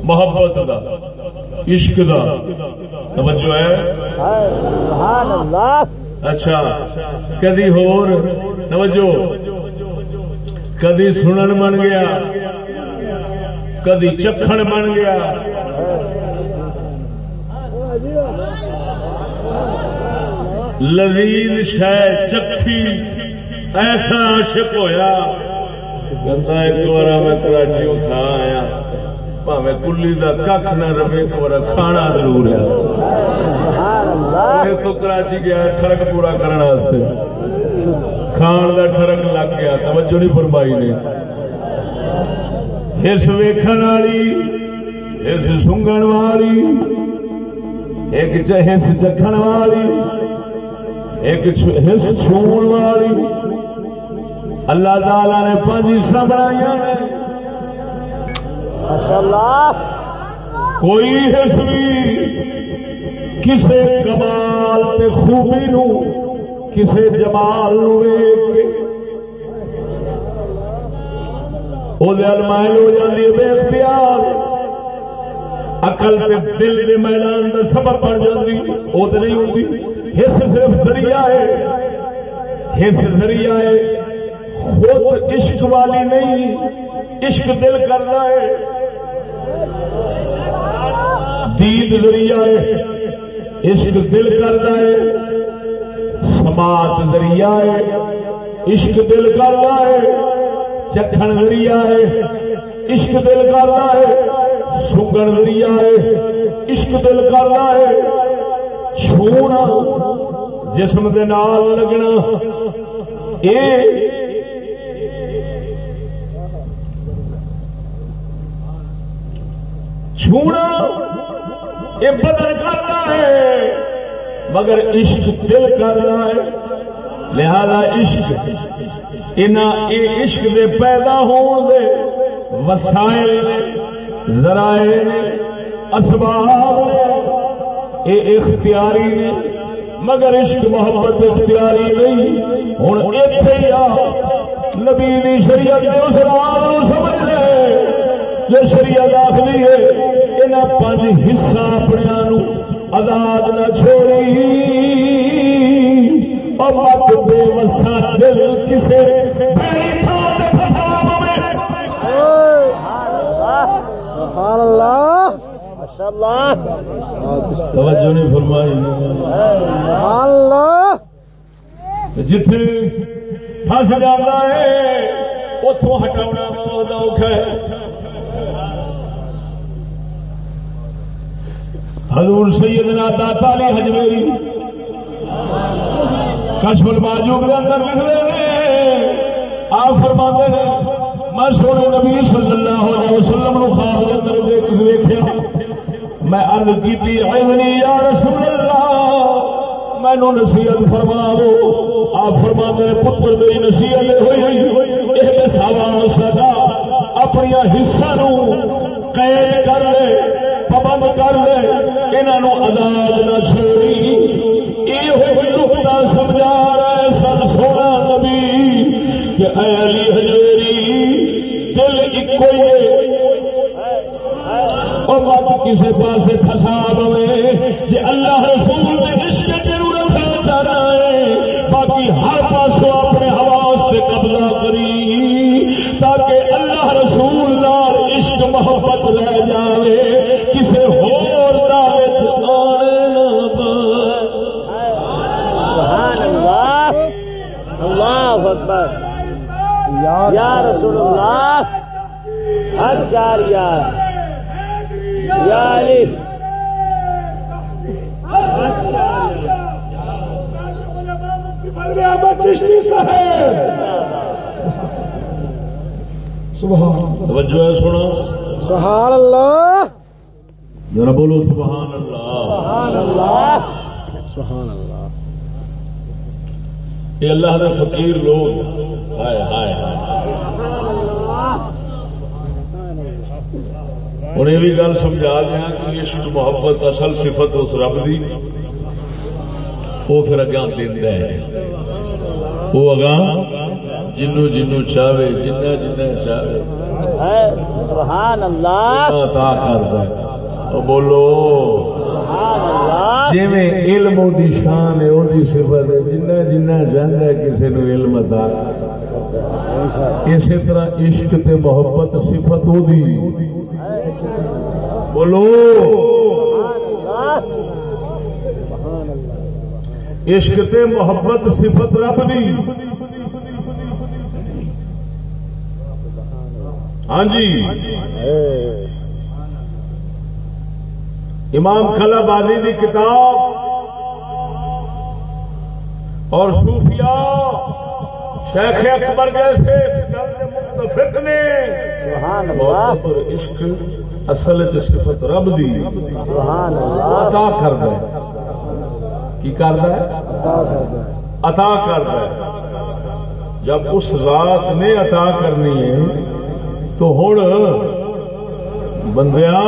محبت دا عشق دا۔ توجہ ہے۔ اچھا کدی ہور توجہ۔ کدی سنن بن گیا۔ کدی چکھن بن گیا۔ لذیذ شہ چکھی، ایسا عاشق ہویا۔ کہتا ایک بار میں کراچی کھا آیا۔ پاوے کلی کا کھ نہ رہے، ایک بار کھانا ضرور ہے۔ تو کراچی گیا ٹرک پورا کرنے کھان کا ٹرک لگ گیا، توجہ نہیں فرمائی نے۔ اس ویکن والی اس سنگن والی ایک چہس چکھن والی ایک ہس چھون والی اللہ تعالی نے پانچ بنائی کوئی حص بھی کسی کمال تے خوبی نو کسی جمال مائل ہو جاتی ہے، بے اختیار۔ اقل دل کے میدان میں سبب بن جاتی وہ تو نہیں ہوتی حص صرف ذریعہ ہے۔ حص ذریعہ ہے۔ خود عشق والی نہیں، عشق دل کرنا ہے۔ دید ذریعہ ہے۔ عشق دل کرنا ہے۔ سماعت ذریعہ ہے۔ عشق دل کرنا ہے۔ چکھن ذریعہ ہے، عشق دل کرنا ہے، سنگن ذریعہ ہے، عشق دل کرنا ہے۔ چھونا، جسم دے نال لگنا۔ اے، چھونا یہ بدل کرتا ہے، مگر عشق دل کرنا ہے۔ لہذا عشق انہیں عشق دے پیدا ہون دے وسائل ذرائع اسباب نے۔ یہ اختیاری نے، مگر عشق محبت اختیاری نہیں۔ ہوں اتنے آ، نبی دی شریعت کے اس رات سمجھ لے۔ جو شریعت آخری ہے یہاں پانچ حصہ اپنے آزاد نہ چھوڑی۔ مت بے وسا دل کسے سبحان اللہ ماشاء اللہ توجہ نہیں فرمائی۔ سبحان اللہ جتھے ہے اتوں ہٹاؤنا بہت اوکھا ہے۔ حضور سیدنا داتا علی حجمیری۔ کشف الماجوب کے اندر لکھ رہے ہیں۔ آپ فرما نے میں سونے نبی صلی اللہ علیہ وسلم نو خواب کے اندر دیکھ ویکھیا۔ میں عرض کی عینی یا رسول اللہ مینو نصیحت فرماو آپ فرما نے پتر میری نصیحت ہوئی، یہ ساوا سدا اپنی حصہ نو قید کر لے۔ پابند کر لے انہوں آزاد نہ چھوڑی۔ یہ نقطہ سمجھا رہے سن سونا نبی، کہ اے علی حجویری دل ایک اور مت کسی پاس فسا پوے جی اللہ رسول نے عشق ضرور رکھنا چاہنا ہے۔ باقی ہر پاسوں اپنے حواس سے قبضہ کری، تاکہ اللہ رسول نال عشق محبت رہ جاوے۔ یا رسول اللہ۔ حق جاریہ یا علی۔ چشتی صاحب توجہ ہے سنا سبحان اللہ۔ ذرا بولو سبحان اللہ۔ سبحان اللہ۔ سبحان اللہ۔ یہ اللہ دے فقیر لوگ۔ ہائے ہائے ہائے۔ ہوں یہ بھی گل سمجھا دیا کہ عشق محبت اصل صفت اس رب دی وہ پھر اگاں دینا ہے وہ اگاں جنو جنو چاہے جنہ جنہ چاہے سبحان اللہ عطا کرتا ہے بولو جی علم دی شان ہے وہ صفت ہے جنہ جنہ چاہتا ہے کسی نو علم عطا اسی طرح عشق تے محبت صفت وہ بولو۔ عشق تے محبت صفت رب دی۔ ہاں جی۔ امام کلا بازی کی کتاب۔ اور صوفیاء شیخ اکبر جیسے اس متفق نے۔ سبحان اللہ۔ عشق اصل چ صفت رب دی۔ سبحان اللہ۔ عطا کردا ہے۔ کی کردا ہے؟ عطا کردا ہے۔ جب اس ذات نے عطا کرنی ہے تو ہوں بندیا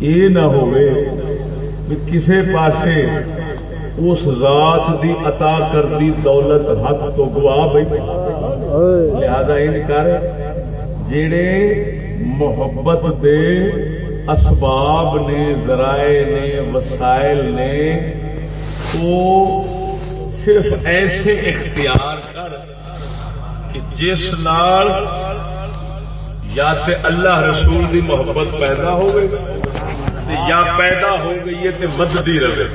یہ نہ ہوئے کسے پاسے اس ذات دی عطا کردی دولت حق تو گوا بیٹھے لہذا یہ کر جڑے محبت دے اسباب نے، ذرائع نے، وسائل نے، وہ صرف ایسے اختیار کر کہ جس نال یا تے اللہ رسول دی محبت پیدا ہو یا پیدا ہو گئی ہے مددی رہے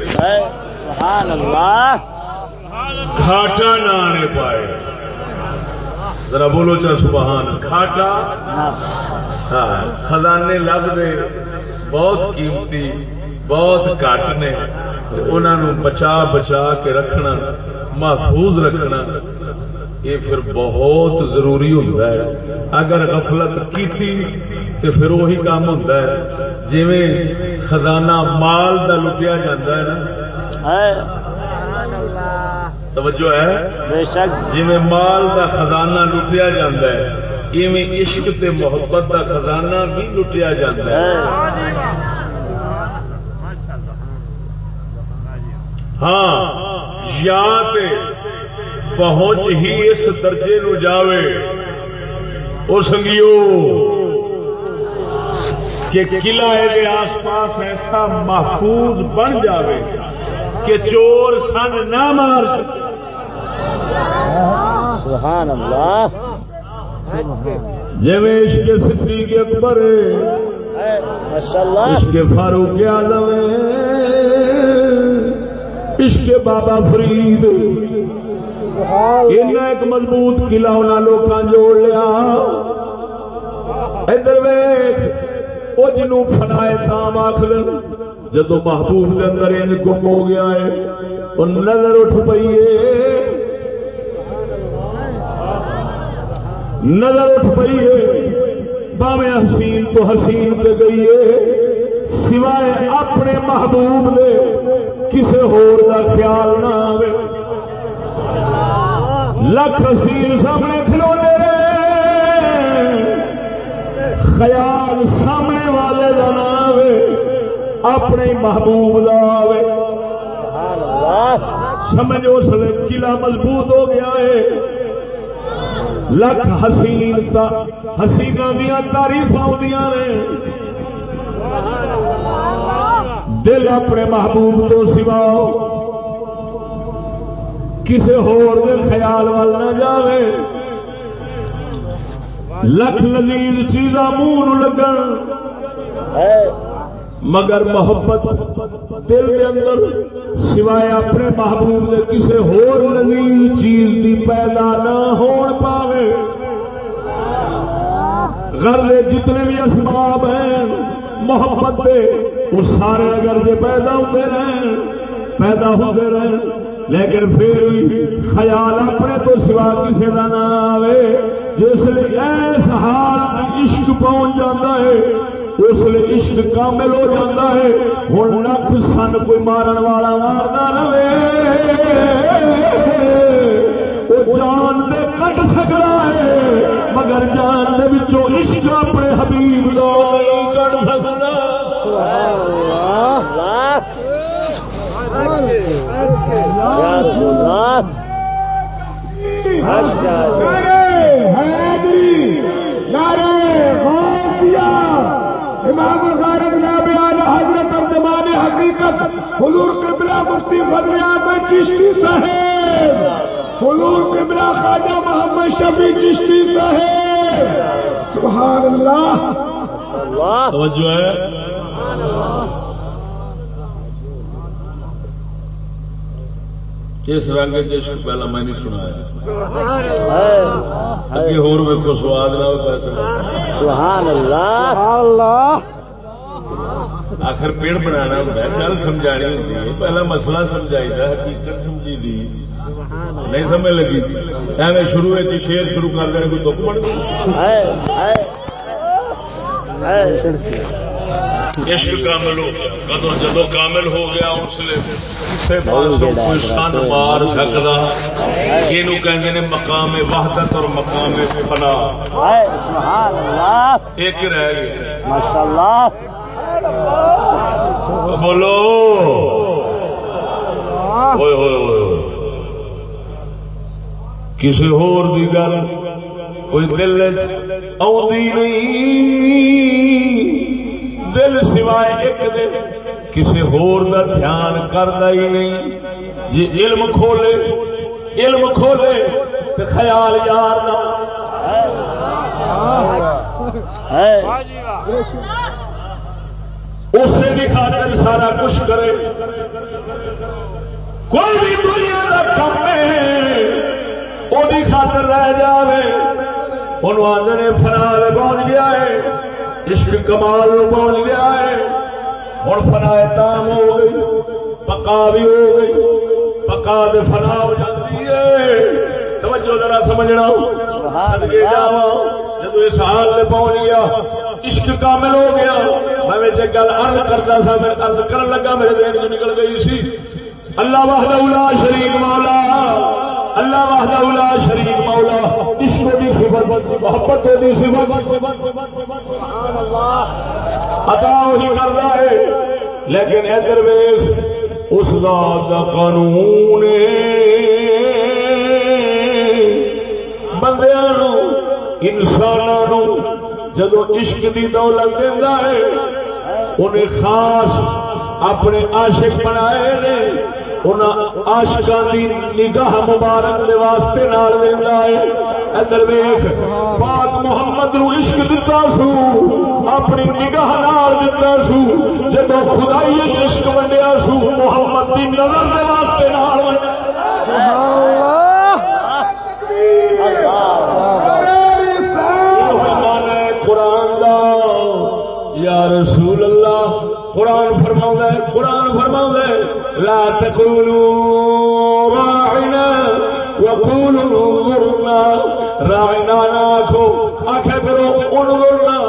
کھاٹا نہ آنے پائے۔ ذرا بولو چا سبحان۔ کھاٹا؟ ہاں۔ خزانے لب دے بہت قیمتی بہت گھٹ نے۔ انہوں بچا بچا کے رکھنا محفوظ رکھنا۔ یہ پھر بہت ضروری ہوتا ہے۔ اگر غفلت کیتی تو پھر وہی کام ہوتا ہے۔ جی خزانہ مال دا لٹیا جاتا ہے نا۔ توجہ ہے۔ بے شک۔ جی مال دا خزانہ لٹیا جاتا ہے ایویں عشق تے محبت دا خزانہ بھی لٹیا جاتا ہے۔ ہاں یا تے پہنچ ہی اس درجے نو جاوے۔ او سنگیو کہ قلعہ کے آس پاس ایسا محفوظ بن جاوے کہ چور سن نہ مار۔ سبحان اللہ۔ جی عشق صدیق اکبر عشق فاروق اعظم عشق بابا فرید۔ ایک مضبوط قلعہ انہاں لوکاں جوڑ لیا۔ ادھر ویخ وہ جنوں فنائے تام آخر جدو محبوب کے اندر ان گم ہو گیا ہے وہ نظر اٹھ پئی ہے۔ نظر اٹھ پئی ہے باوے حسین تو حسین پہ گئی ہے۔ سوائے اپنے محبوب نے کسے ہور دا خیال نہ آوے۔ لکھ حسین سامنے کھلونے رہے خیال سامنے والے دا نہ آوے، اپنے محبوب دا آوے۔ سمجھ اس لیے قلعہ مضبوط ہو گیا ہے۔ لکھ حسین تا دیا تعریف آدیاں نے۔ دل اپنے محبوب تو سواؤ کسی ہور دے خیال وال نہ جاوے۔ لکھ لذیذ چیزاں منہ نو لگن۔ مگر محبت دل کے اندر سوائے اپنے محبوب کے کسی ہور لذیذ چیز دی پیدا نہ ہون پاوے۔ گھر جتنے بھی اسباب ہیں، محبت دے، وہ سارے اگر جو پیدا ہوتے رہیں پیدا ہوتے رہیں لیکن پھر بھی خیال اپنے تو سوا کسی کا نہ آئے جس لیے ایس حال میں عشق پہنچ جاتا ہے اس لیے عشق کامل ہو جاتا ہے۔ ہوں لکھ سن کوئی مارن والا مارنا رہے۔ وہ جان دے کٹ سکتا ہے مگر جان دے وچوں عشق اپنے حبیب دا نہیں کٹ سکتا اللہ یا رسول اللہ اچھا امام الغارب نے بیان حضرت ارجمان حقیقت حضور قبلہ مفتی فضل احمد چشتی صاحب حضور قبلہ خواجہ محمد شفیع چشتی صاحب سبحان اللہ۔ اللہ توجہ ہے اس رنگ جشن پہلا میں نہیں سنایا اگے ہور ویکو سواد نہ سبحان اللہ آخر پیڑ بنانا ہوتا ہے گل سمجھانی ہوتی ہے پہلا مسئلہ سمجھائی تھا حقیقت سمجھی دی نہیں سمجھ لگی ایویں شروع شیر شروع کر دینا کوئی دکھ بن گیا اے، اے، اے، عشق کامل ہو گیا کدو جدو کامل ہو گیا اس لیے کوئی سن مار سکتا یہ کہیں نے مقام وحدت اور مقام فنا۔ سبحان اللہ ایک رہ گیا۔ ماشاء اللہ بولو ہوئے ہوئے ہوئے کسی ہور دی گل کوئی دل آدھی نہیں۔ دل سوائے ایک دن کسی ہور دا دھیان کرتا ہی نہیں۔ جی علم کھولے علم کھولے تو خیال یار نہ اے، اسے بھی خاطر سارا کچھ کرے۔ کوئی بھی دنیا کا کم ہے وہ خاطر رہ جائے انہوں آدھے نے فراغ پہنچ گیا ہے۔ عشق کمال نو پہنچ گیا ہے۔ ہوں فنا تام ہو گئی، پکا بھی ہو گئی، پکا دے فنا ہو جاتی ہے۔ توجہ ذرا سمجھنا۔ سدگے جاوا جب اس حال سے پہنچ گیا، عشق کامل ہو گیا۔ میں گل ارد کرتا سا، میں ارد کرن لگا، میرے دین چ نکل گئی سی۔ اللہ وحدہ لا شریک مولا، اللہ وحدہ لا شریک مولا۔ محبت دی صفت۔ عطا وہی کرتا ہے۔ لیکن ادھر ویخ اس ذات دا قانون بندیا انسانوں جدو عشق دی دولت دینا ہے انہیں خاص اپنے عاشق بنائے نے۔ آشکان دی نگاہ مبارک دے واسطے نال دینا ہے۔ ادھر ویخ پاک محمد نو عشق دتا سو، اپنی نگاہ نال دتا سو۔ جب خدائی عشق ونڈیا سو، محمد دی نظر دے واسطے نال ونڈیا۔ قرآن دا، یا رسول اللہ، قرآن فرما قرآن فرما لا تقولوا راعنا وقولوا انظرنا. راعنا ناکھو. آخر کرو انظرنا.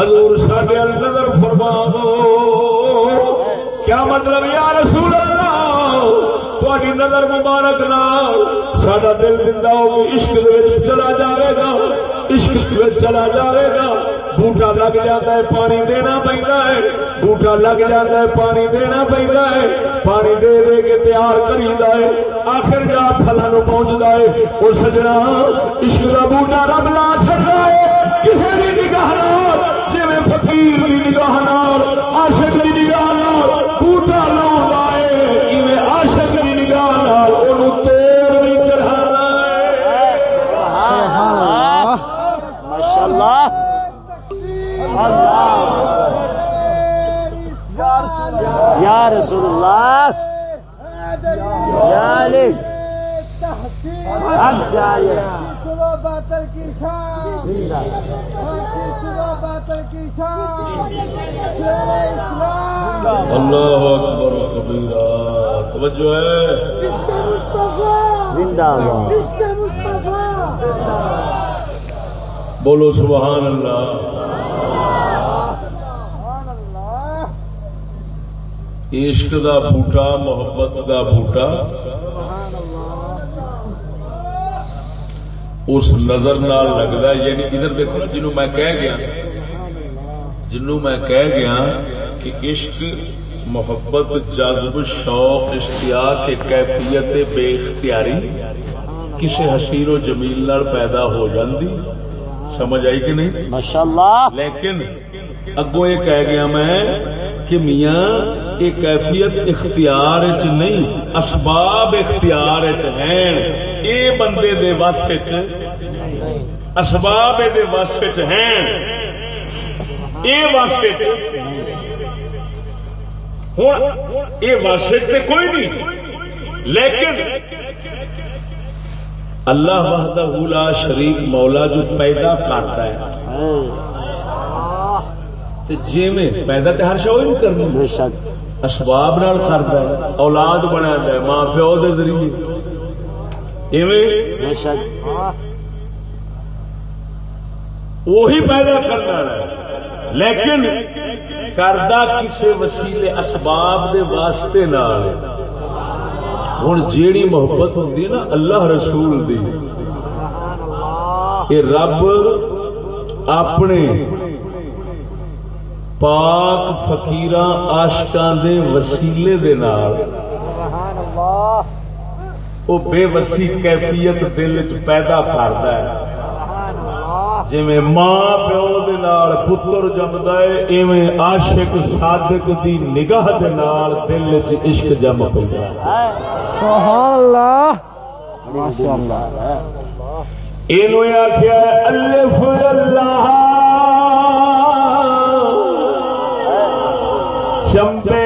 حضور ساڈے نظر فرما دو کیا مطلب یا رسول اللہ؟ تھوڑی نظر مبارک نال سڈا دل زندہ ہو عشق چلا جائے گا، عشق چلا جائے گا۔ بوٹا لگ جاتا ہے، پانی دینا پہنا ہے۔ بوٹا لگ جاتا ہے، پانی دینا پہنا ہے۔ پانی دے دے کے تیار کری ہے۔ آخر جا تھلا نو پہنچتا ہے۔ وہ سجنا، عشق کا بوٹا رب لا سکتا ہے۔ کسی بھی نگاہ جی فقیر کی نگاہ عاشق کی نگاہ بوٹا لا توڑ بھی چڑھانا یا رسول اللہ۔ جالک اب جائے باطل کی شان۔ باطل کی شان۔ اللہ اکبر کبیرہ۔ توجہ ہے۔ زندہ باد۔ عشق مصطفیٰ۔ بولو سبحان اللہ۔ سبحان اللہ عشق دا بوٹا محبت دا بوٹا سبحان اللہ۔ اس نظر نال لگتا ہے یعنی ادھر دیکھو جنوں میں کہہ گیا جنوں میں کہہ گیا کہ عشق محبت جذب شوق اشتیاق کیفیت بے اختیاری کسی حسین و جمیل نال پیدا ہو جاندی؟ سمجھ آئی کہ نہیں؟ ماشاء اللہ لیکن اگوں یہ کہہ گیا میں کہ میاں، یہ کیفیت اختیار چ نہیں، اسباب اختیار چ ہیں۔ اے بندے دے وس چ اسباب دے وس چ ہیں۔ اے وس چ ہوں یہ وس تے کوئی نہیں۔ لیکن اللہ وحدہ لا شریک مولا جو پیدا کرتا ہے۔ ہاں۔ جی میں پیدا تے ہر شو کرنی۔ بے شک۔ اسباب نال کرتا ہے اولاد بنا ہے ماں پیو دے ذریعے۔ ایویں بے شک۔ وہی پیدا کرنا ہے۔ لیکن کردہ کسی وسیلے اسباب دے واسطے نال۔ ہوں جیڑی محبت ہوتی ہے نا اللہ رسول دی۔ رب اپنے پاک فقیر آشکان دے وسیلے دے نال۔ اللہ وہ بے وسی کیفیت دل چ پیدا کرتا ہے۔ جی ماں پیو دے نال پتر جمدا ہے ایویں عاشق صادق دی نگاہ دے نال دل چ عشق جم ہے۔ سبحان اللہ اینو آخیا الف اللہ۔ چمپے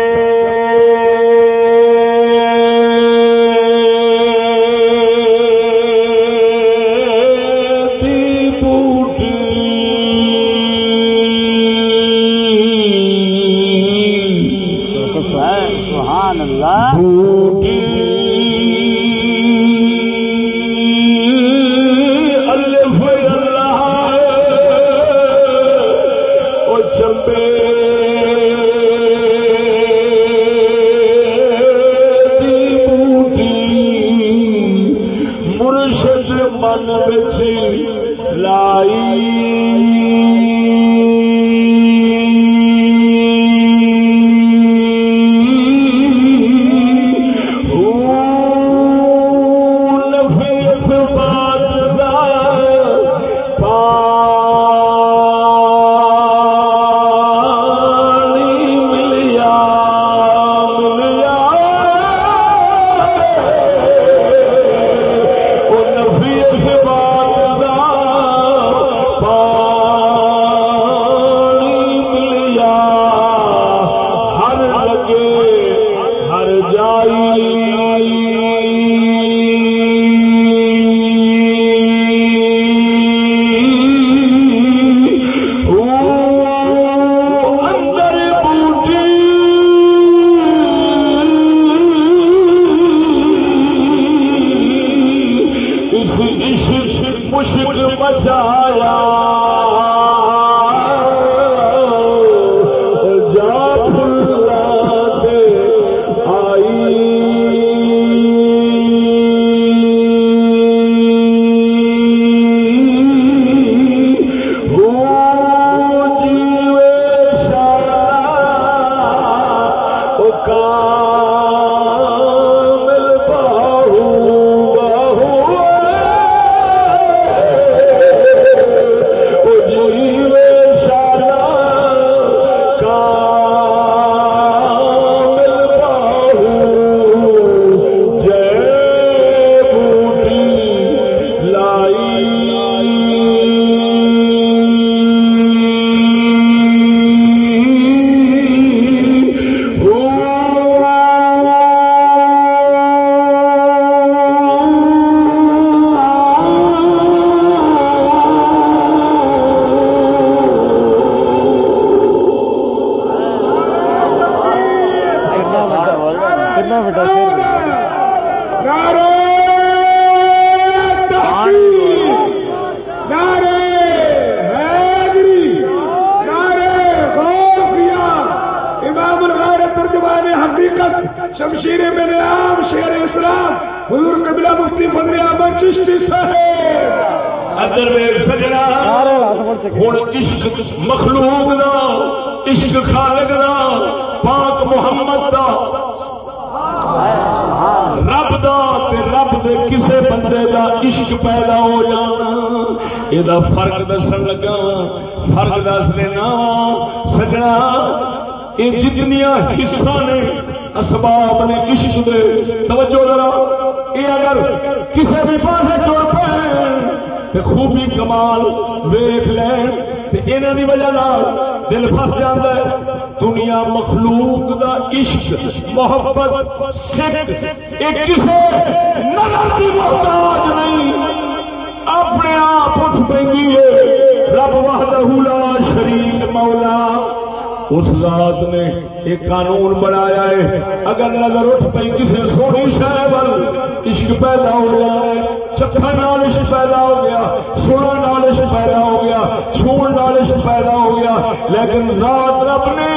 پیدا ہو جائے چکھا نال عشق پیدا ہو گیا، سونا نال عشق پیدا ہو گیا چھوڑ نال عشق پیدا ہو گیا، لیکن ذات رب نے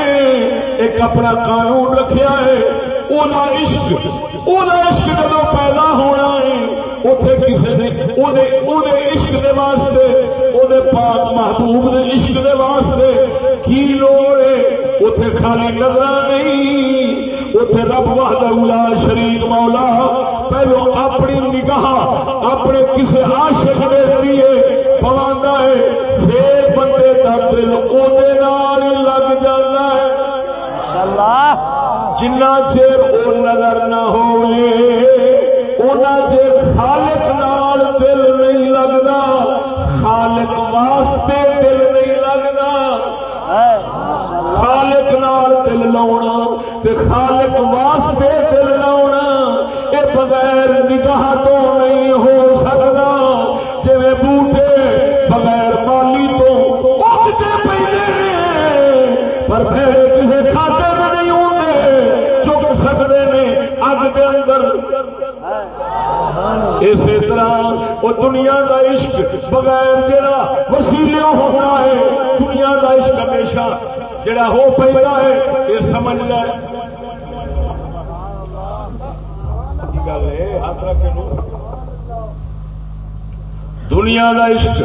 ایک اپنا قانون رکھیا ہے عشق، اونا عشق پیدا ہونا ہے اتے کسی نے عشق دے واسطے، اونے پاک محبوب دے عشق دے واسطے کی لوڑ ہے؟ اتے خالی نظر نہیں اتے رب وحدہ لا شریک مولا پہلو اپنی نگاہ اپنے کسی عاشق دے ذریعے پواندا ہے پھر بندے دا دل ہی لگ جاندا ہے۔ جنہ چیر او نظر نہ ہوئے اونا چیر خالق نال دل نہیں لگدا خالق واسطے دل نہیں لگدا۔ خالق نال دل لاؤنا تے خالق واسطے دل لاؤنا۔ بغیر نگاہ تو نہیں ہو سکتا۔ جی بوٹے بغیر مالی تو اگتے پہ پر بھڑے کسی کھاتے میں نہیں ہوتے چک سکتے نے اگ دے اندر۔ اسی طرح وہ دنیا کا عشق بغیر جڑا وسیلے ہونا ہے، دنیا کا عشق ہمیشہ جڑا ہو پہ ہے، یہ سمجھ جائے گل ہے ہاتھ رکھ دنیا کا عشق۔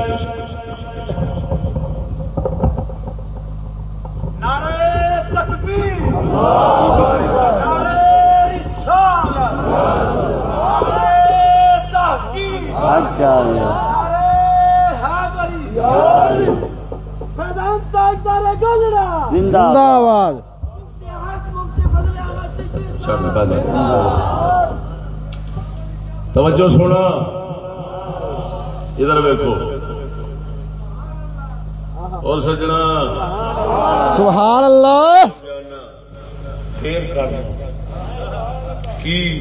زندہ آباد۔ توجہ سونا۔ ادھر ویکو اور سجنا۔ سبحان اللہ۔ پھر کی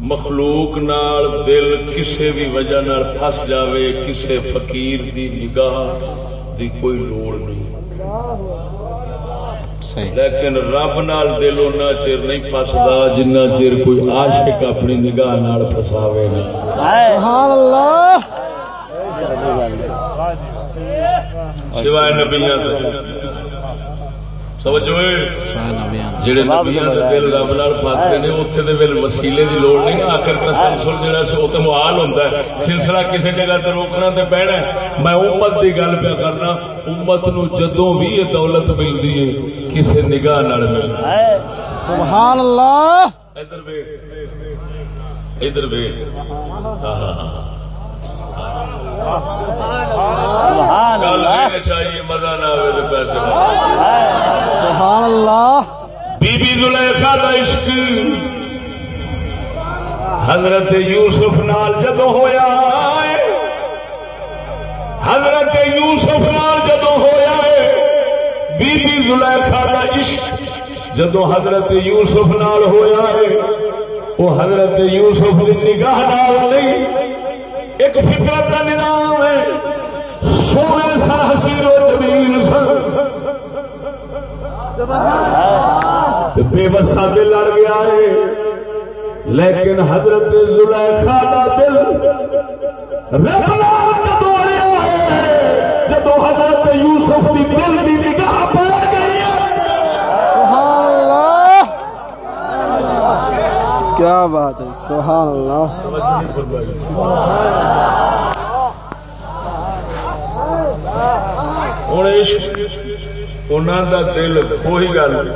مخلوق نال دل کسے بھی وجہ نال پھس جاوے کسے فقیر دی نگاہ دی کوئی لوڑ نہیں۔ لیکن رب نال دل اُنہ چر نہیں پسدا جنہ چر کوئی عاشق اپنی نگاہ نال پھساوے نا۔ سبحان اللہ۔ سوائے نبیاں دے سمجھو جڑے نبیاں دے دل رب نال پھسدے نے اوتھے دے ول وسیلے دی لوڑ نہیں آخر تسلسل جڑا سی او تے محال ہوندا ہے۔ سلسلہ کسی جگہ تے روکنا تے بہنا ہے۔ میں امت دی گل پہ کرنا امت نو جدوں بھی یہ دولت ملدی ہے کسے نگاہ نال ملدی ہے سبحان اللہ۔ ادھر ویکھ ادھر ویکھ۔ ہاں ہاں چاہیے مزہ نہ آئے تو پیسے۔ نہ سبحان اللہ۔ بی بی زلیخا دا عشق۔ حضرت یوسف نال جدو ہویا ہے۔ حضرت یوسف نال جدو ہویا ہے بی بی زلیخا دا عشق۔ جدو حضرت یوسف نال ہویا ہے وہ حضرت یوسف کی نگاہ نال نہیں۔ ایک فطرت کا نظام ہے۔ سونے سر حسیر و جمیل سر۔ بے بسا دل لڑ گیا ہے۔ لیکن حضرت زلیخا کا دل رب نال جدو ہے۔ جدو حضرت یوسف کی دل کی نگاہ پڑ گئی ہے سبحان اللہ کیا بات ہے، سبحان اللہ۔ ہوں انہوں دل، وہی گل۔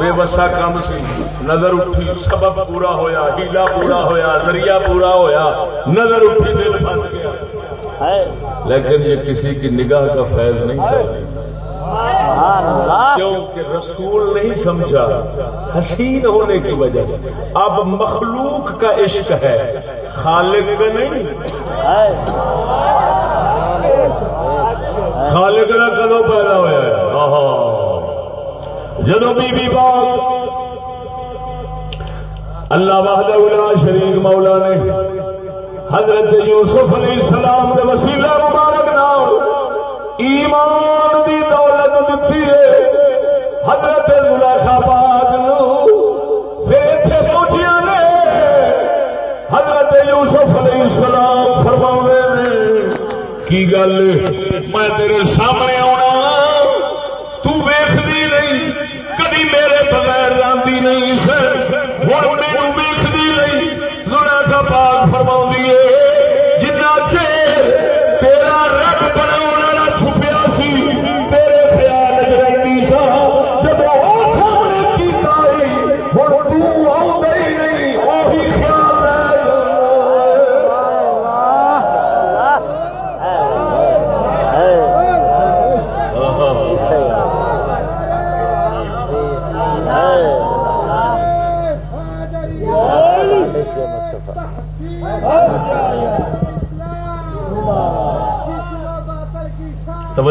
بے بسا کام سی۔ نظر اٹھی، سبب پورا ہویا، ہیلا پورا ہویا، ذریعہ پورا ہویا، نظر اٹھی، دل پھنس گیا۔ لیکن یہ کسی کی نگاہ کا فیض نہیں تھا۔ کیونکہ رسول نہیں سمجھا حسین ہونے کی وجہ اب مخلوق کا عشق ہے خالق کا نہیں۔ خالق کا کدو پیدا ہوا ہے؟ جدو بی بی بات اللہ وحدہ الا شریک مولا نے حضرت یوسف علیہ السلام کے وسیلہ مبارک نام ایمان دی دولت دیتی ہے۔ حضرت زلیخا پاک نو پھر نے۔ حضرت یوسف علیہ السلام فرما نے، کی گل؟ میں تیرے سامنے آنا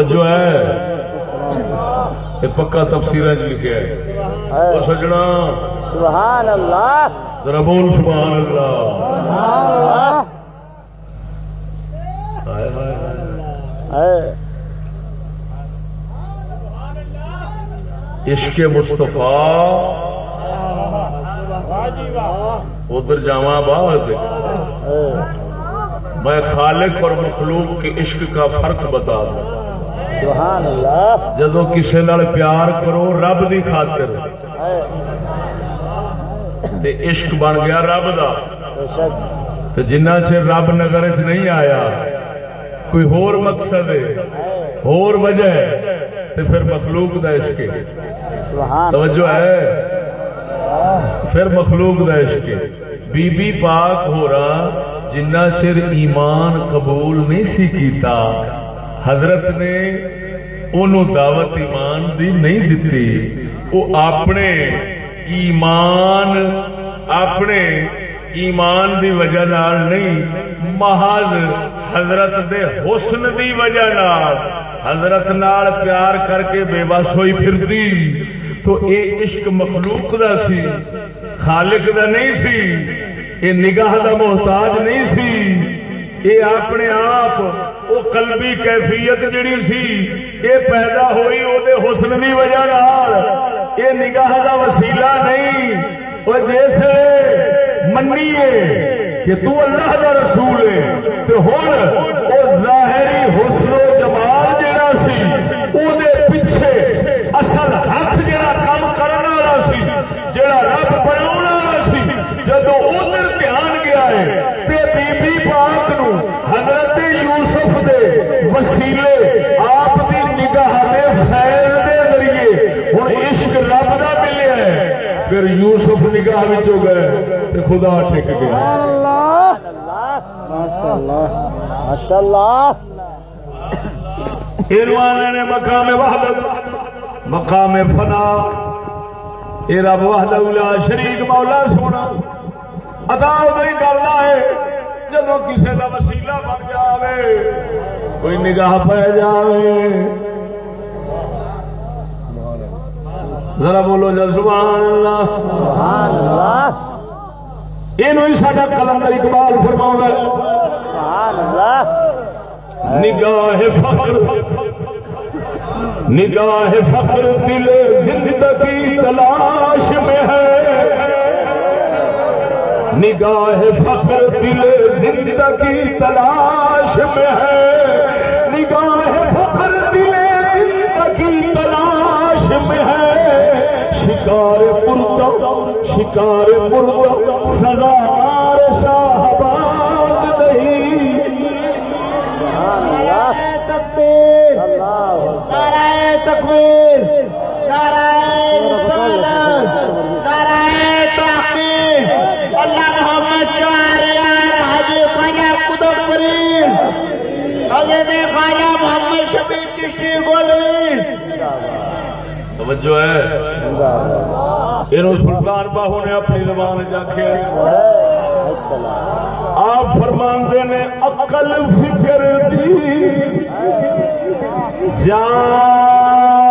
توجہ ہے۔ یہ پکا تفسیر لکھا ہے۔ وہ سجنا۔ سبحان اللہ۔ ذرا بول سبحان اللہ۔ عشق مصطفیٰ۔ ادھر جاوا بعد میں خالق اور مخلوق کے عشق کا فرق بتا دوں۔ سبحان اللہ۔ جدو کسی نال پیار کرو رب دی خاطر۔ تے عشق بن گیا رب دا۔ تے جنہ چر رب نگر چ نہیں آیا کوئی ہور مقصد ہے ہور وجہ ہے تے پھر مخلوق دا عشق ہے۔ توجہ ہے۔ پھر مخلوق دا عشق ہے۔ بی بی پاک ہو رہا جنہ چر ایمان قبول نہیں سی کیتا حضرت نے انہوں دعوت ایمان دی نہیں دیتی وہ اپنے ایمان اپنے ایمان دی وجہ نال نہیں، محض حضرت دے حسن دی وجہ نال۔ حضرت نال پیار کر کے بے بس ہوئی پھرتی۔ تو اے عشق مخلوق دا سی، خالق دا نہیں سی، اے نگاہ دا محتاج نہیں سی۔ اے اپنے آپ وہ قلبی کیفیت جڑی سی اے پیدا ہوئی وہ حسن دی وجہ نال۔ اے نگاہ دا وسیلہ نہیں۔ وہ جیسے منیے کہ تو اللہ دا رسول ہے تو ہن او ظاہری حسن و جمال جڑا سی او دے پیچھے اصل حق جڑا کام کرن والا سی، جڑا رب بناون والا سی۔ جدوں ادھر دھیان گیا ہے، تے بی بی پاک نو حضرت یوسف دے وسیلے آپ دی نگاہ دے فیض دے ذریعے ہن عشق رب دا ملیا ہے پھر یوسف نگاہ ہو گئے تے خدا ٹک گیا۔ نے مقام وحدت مقام فنا۔ اے رب وحدہ لا شریک مولا سونا۔ ادا ادھر کرنا ہے جدو کسی کا وسیلہ بن جاوے کوئی نگاہ پہ جاوے۔ ذرا بولو سبحان اللہ سبحان اللہ یہ ساڈا کلندر اقبال فرماؤں سبحان اللہ نگاہ فخر۔ نگاہ فخر دل زندگی تلاش میں ہے۔ نگاہ فخر دل زندگی تلاش میں ہے۔ نگاہ شکار پرتا شکار پرتا سزار شاہباد نہیں۔ تکبیر، نعرہ تکبیر، نعرہ رسالت، نعرہ تحقیق۔ اللہ محمد شہریار حاجی خواجہ قطب فرید حضرت خواجہ محمد شبیر چشتی گولوی۔ توجہ ہے۔ یہ سلطان باہو نے اپنی زبان جاکھے آپ فرماندے نے عقل فکر دی۔ جان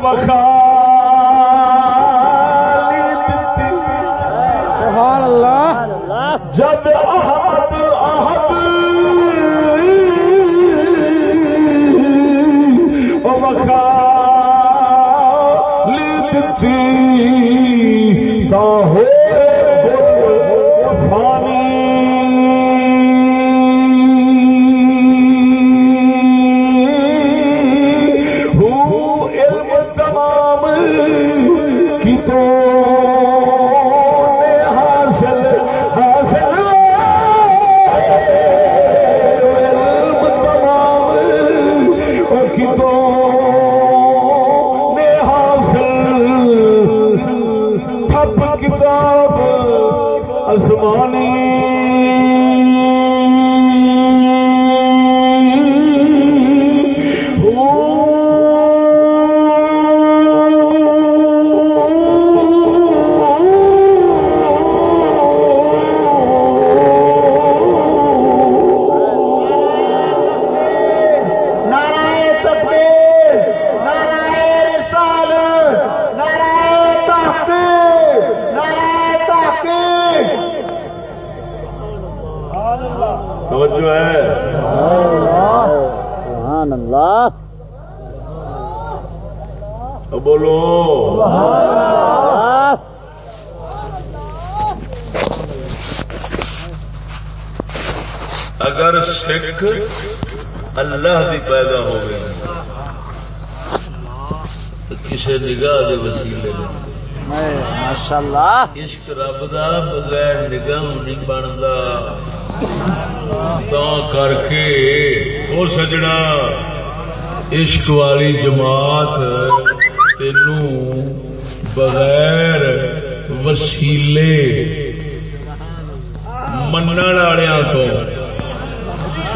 او مخالد آسمانی ماشاء اللہ عشق رب دا بغیر نگاہ نہیں بنتا تا کر کے اور سجنا۔ عشق والی جماعت تینوں بغیر وسیلے منن والوں تو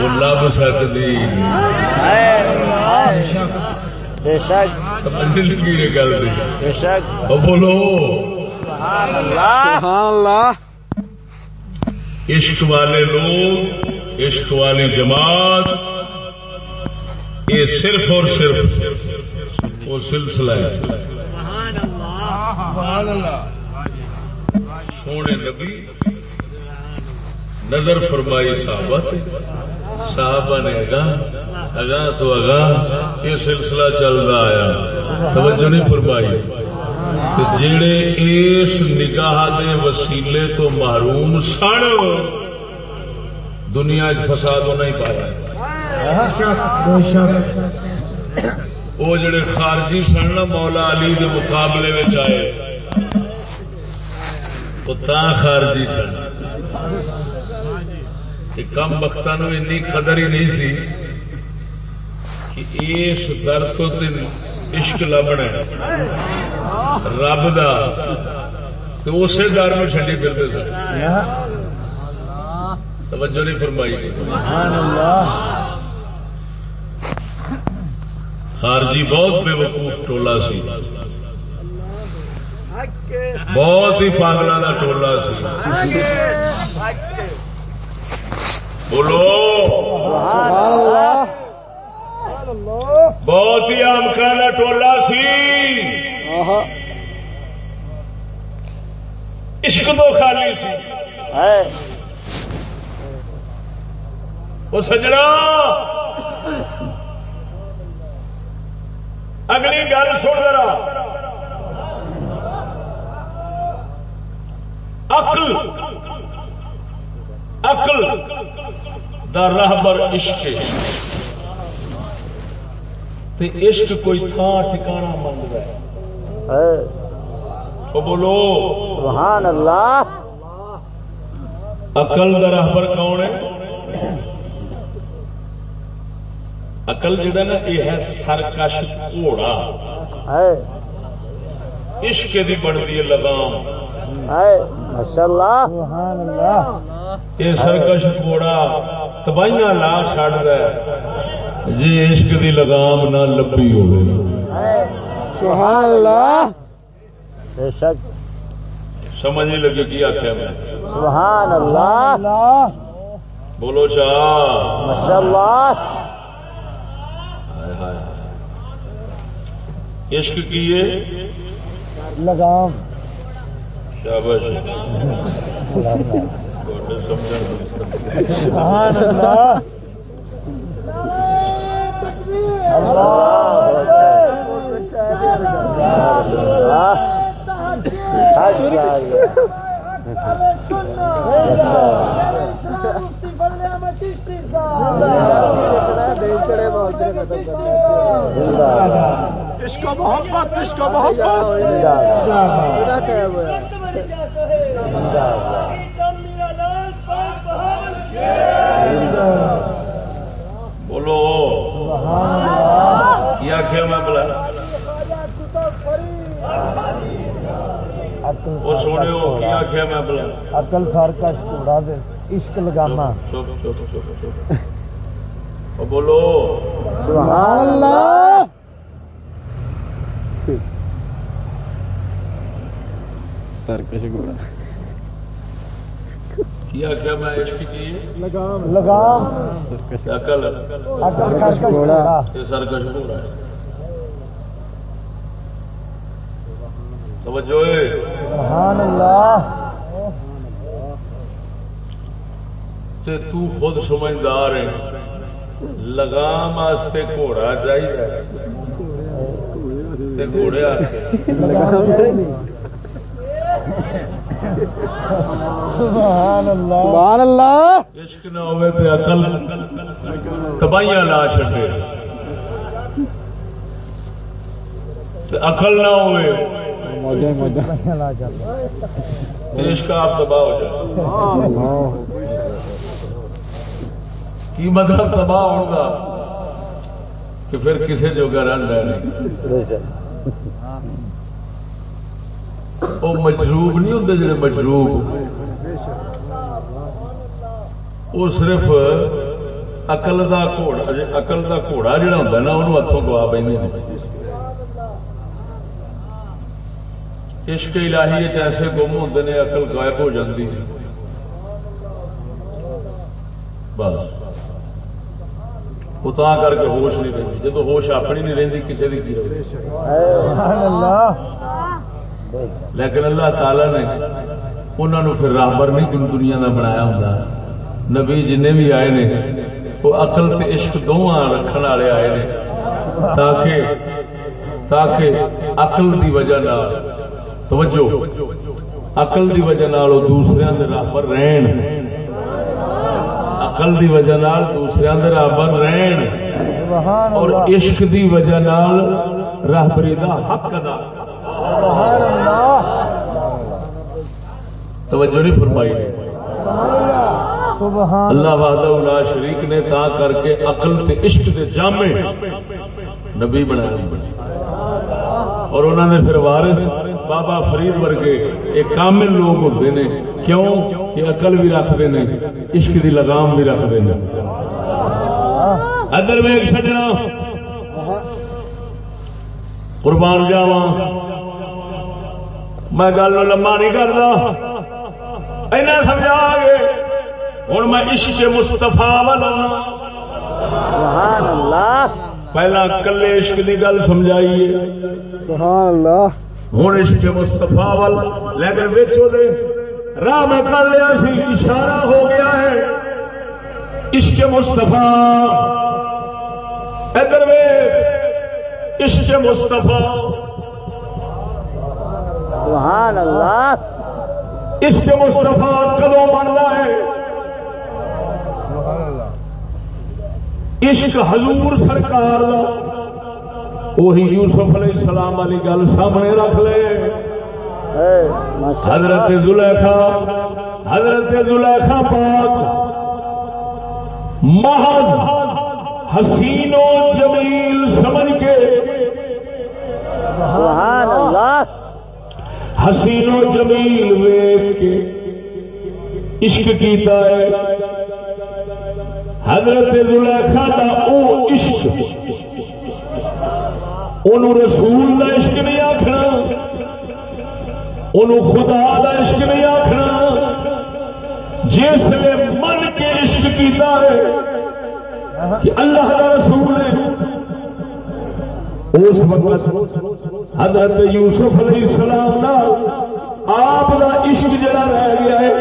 وہ لب سکتی بے شک۔ سمجھ لگی نے گل دی۔ بے شک۔ او بولو۔ سبحان اللہ۔ عشق والے لوگ عشق والی جماعت یہ صرف اور صرف وہ سلسلہ ہے۔ سونے نبی نظر فرمائی صحابت صحابہ نے اگاں اگاں تو اگاں یہ سلسلہ چل رہا آیا توجہ نہیں فرمائی۔ جڑے اس نگاہ دے وسیلے تو محروم سن دنیا چ فساد ہونا ہی پایا وہ جڑے خارجی سن مولا علی دے مقابلے میں آئے وہ تا خارجی سن کم وقتا نو قدر ہی نہیں سی کہ اس در تو عشق لبنا ہے رب دا تو اسی در میں چڈی پھرتے سن۔ توجہ نہیں فرمائی۔ خارجی بہت بے وقوف ٹولا سی۔ بہت ہی پاگلوں کا ٹولا سی۔ بولو۔ بہت ہی آمکا کا ٹولا سی۔ عشق تو خالی سی۔ وہ سجنا۔ اگلی گل سن ذرا۔ عقل۔ عقل دا رہبر عشق تے عشق کوئی تھان ٹھکانا منگتا ہے۔ بولو سبحان اللہ. عقل دا رہبر کون ہے؟ عقل جڑا نا یہ ہے سرکش گھوڑا. عشق دی بنتی ہے لگام. یہ سرکش گھوڑا تباہیاں لا چڈ ہے جی عشق دی لگام نہ لبی ہوگی سبحان اللہ. بے شک۔ سمجھ نہیں لگی کی آخیا میں۔ سبحان اللہ۔ بولو چاہ ماشاء اللہ عشق کیے لگام۔ دی سبحان اللہ۔ اللہ۔ عشق و محبت عشق و محبت بولو کیا کیا میں بلا وہ سونے ہو کیا کیا میں بلا؟ اکل سر کا چھوڑا دے عشق لگاما چپ چپ چپ چپ وہ بولو۔ سبحان اللہ۔ کیا کیا میں عشق کی لگام۔ عقل۔ یہ سرکش ہے۔ توجہ ہے۔ سبحان اللہ۔ تے تو خود سمجھدار ہے لگام واسطے گھوڑا چاہیے تے گھوڑے سبحان اللہ۔ سبحان اللہ۔ عشق نہ ہوئے تے عقل تباہیاں لا عقل نہ ہوئے۔ موجہ موجہ تے عشق آپ تباہ ہو جائے۔ کی مطلب تباہ ہوگا کہ پھر کسی جوگا رن رہے وہ مجروب نہیں ہوں جڑے مجروب۔ وہ صرف اقل کا گھوڑا اقل کا گھوڑا جڑا ہوں نا، انہوں ہاتھوں گوا پہ عشق الہی ایسے گم ہوتے ہیں اقل غائب ہو جاتی ہے۔ بس۔ وہ کر کے ہوش نہیں رہتی جب ہوش اپنی نہیں رہتی کسی کی کی لیکن اللہ تعالی نے انہوں نے پھر راہبر نہیں دنیا کا بنایا ہوں نبی جن بھی آئے نے، وہ اقل تے عشق دونوں رکھنے والے آئے نے۔ تاکہ تاکہ اقل دی وجہ توجہ۔ اقل دی وجہ نال وہ دوسرے دے راہبر رہن۔ اقل دی وجہ نال دوسرے دے راہبر رہن۔ اور عشق دی وجہ نال راہبری دا حق ادا۔ سبحان اللہ توجہ نہیں فرمائی۔ نے سبحان اللہ وحدہ لا شریک نے تا کر کے عقل تے عشق دے جامع نبی بنایا اور انہوں نے پھر وارث بابا فرید ورگے ایک کامل لوگ ہوتے ہیں۔ کیوں؟ کہ عقل بھی رکھتے ہیں عشق دی لگام بھی رکھتے ہیں۔ ادر ویگ سجنا۔ قربان جاوا میں گل لما نہیں کرتا اینا سمجھا گے۔ ہوں میں عشق مستفا والا پہلا کلے عشق کی گل سمجھائیے۔ سبحان اللہ۔ ہوں عشق مستفا والا لیکن ویچو دے راہ میں کر لیا سی اشارہ ہو گیا ہے۔ عشق مستفا ادھر وے عشق مستفا سبحان اللہ۔ عشق مستفا کدو بننا ہے؟ عشق حضور سرکار دا۔ وہی یوسف علیہ السلام والی گل سامنے رکھ لے۔ حضرت زلیخا حضرت زلیخا پاک محض حسین و جمیل سمجھ کے۔ سبحان اللہ۔ حسین و جمیل ویخ کے عشق کیتا ہے۔ حضرت زلیخا دا او عشق انہوں رسول دا عشق نہیں آخنا انہوں خدا دا عشق نہیں آخنا جس نے من کے عشق کیتا ہے کہ اللہ دا رسول ہے۔ اس وقت حضرت یوسف علیہ السلام نال آپ دا عشق جڑا رہ گیا ہے،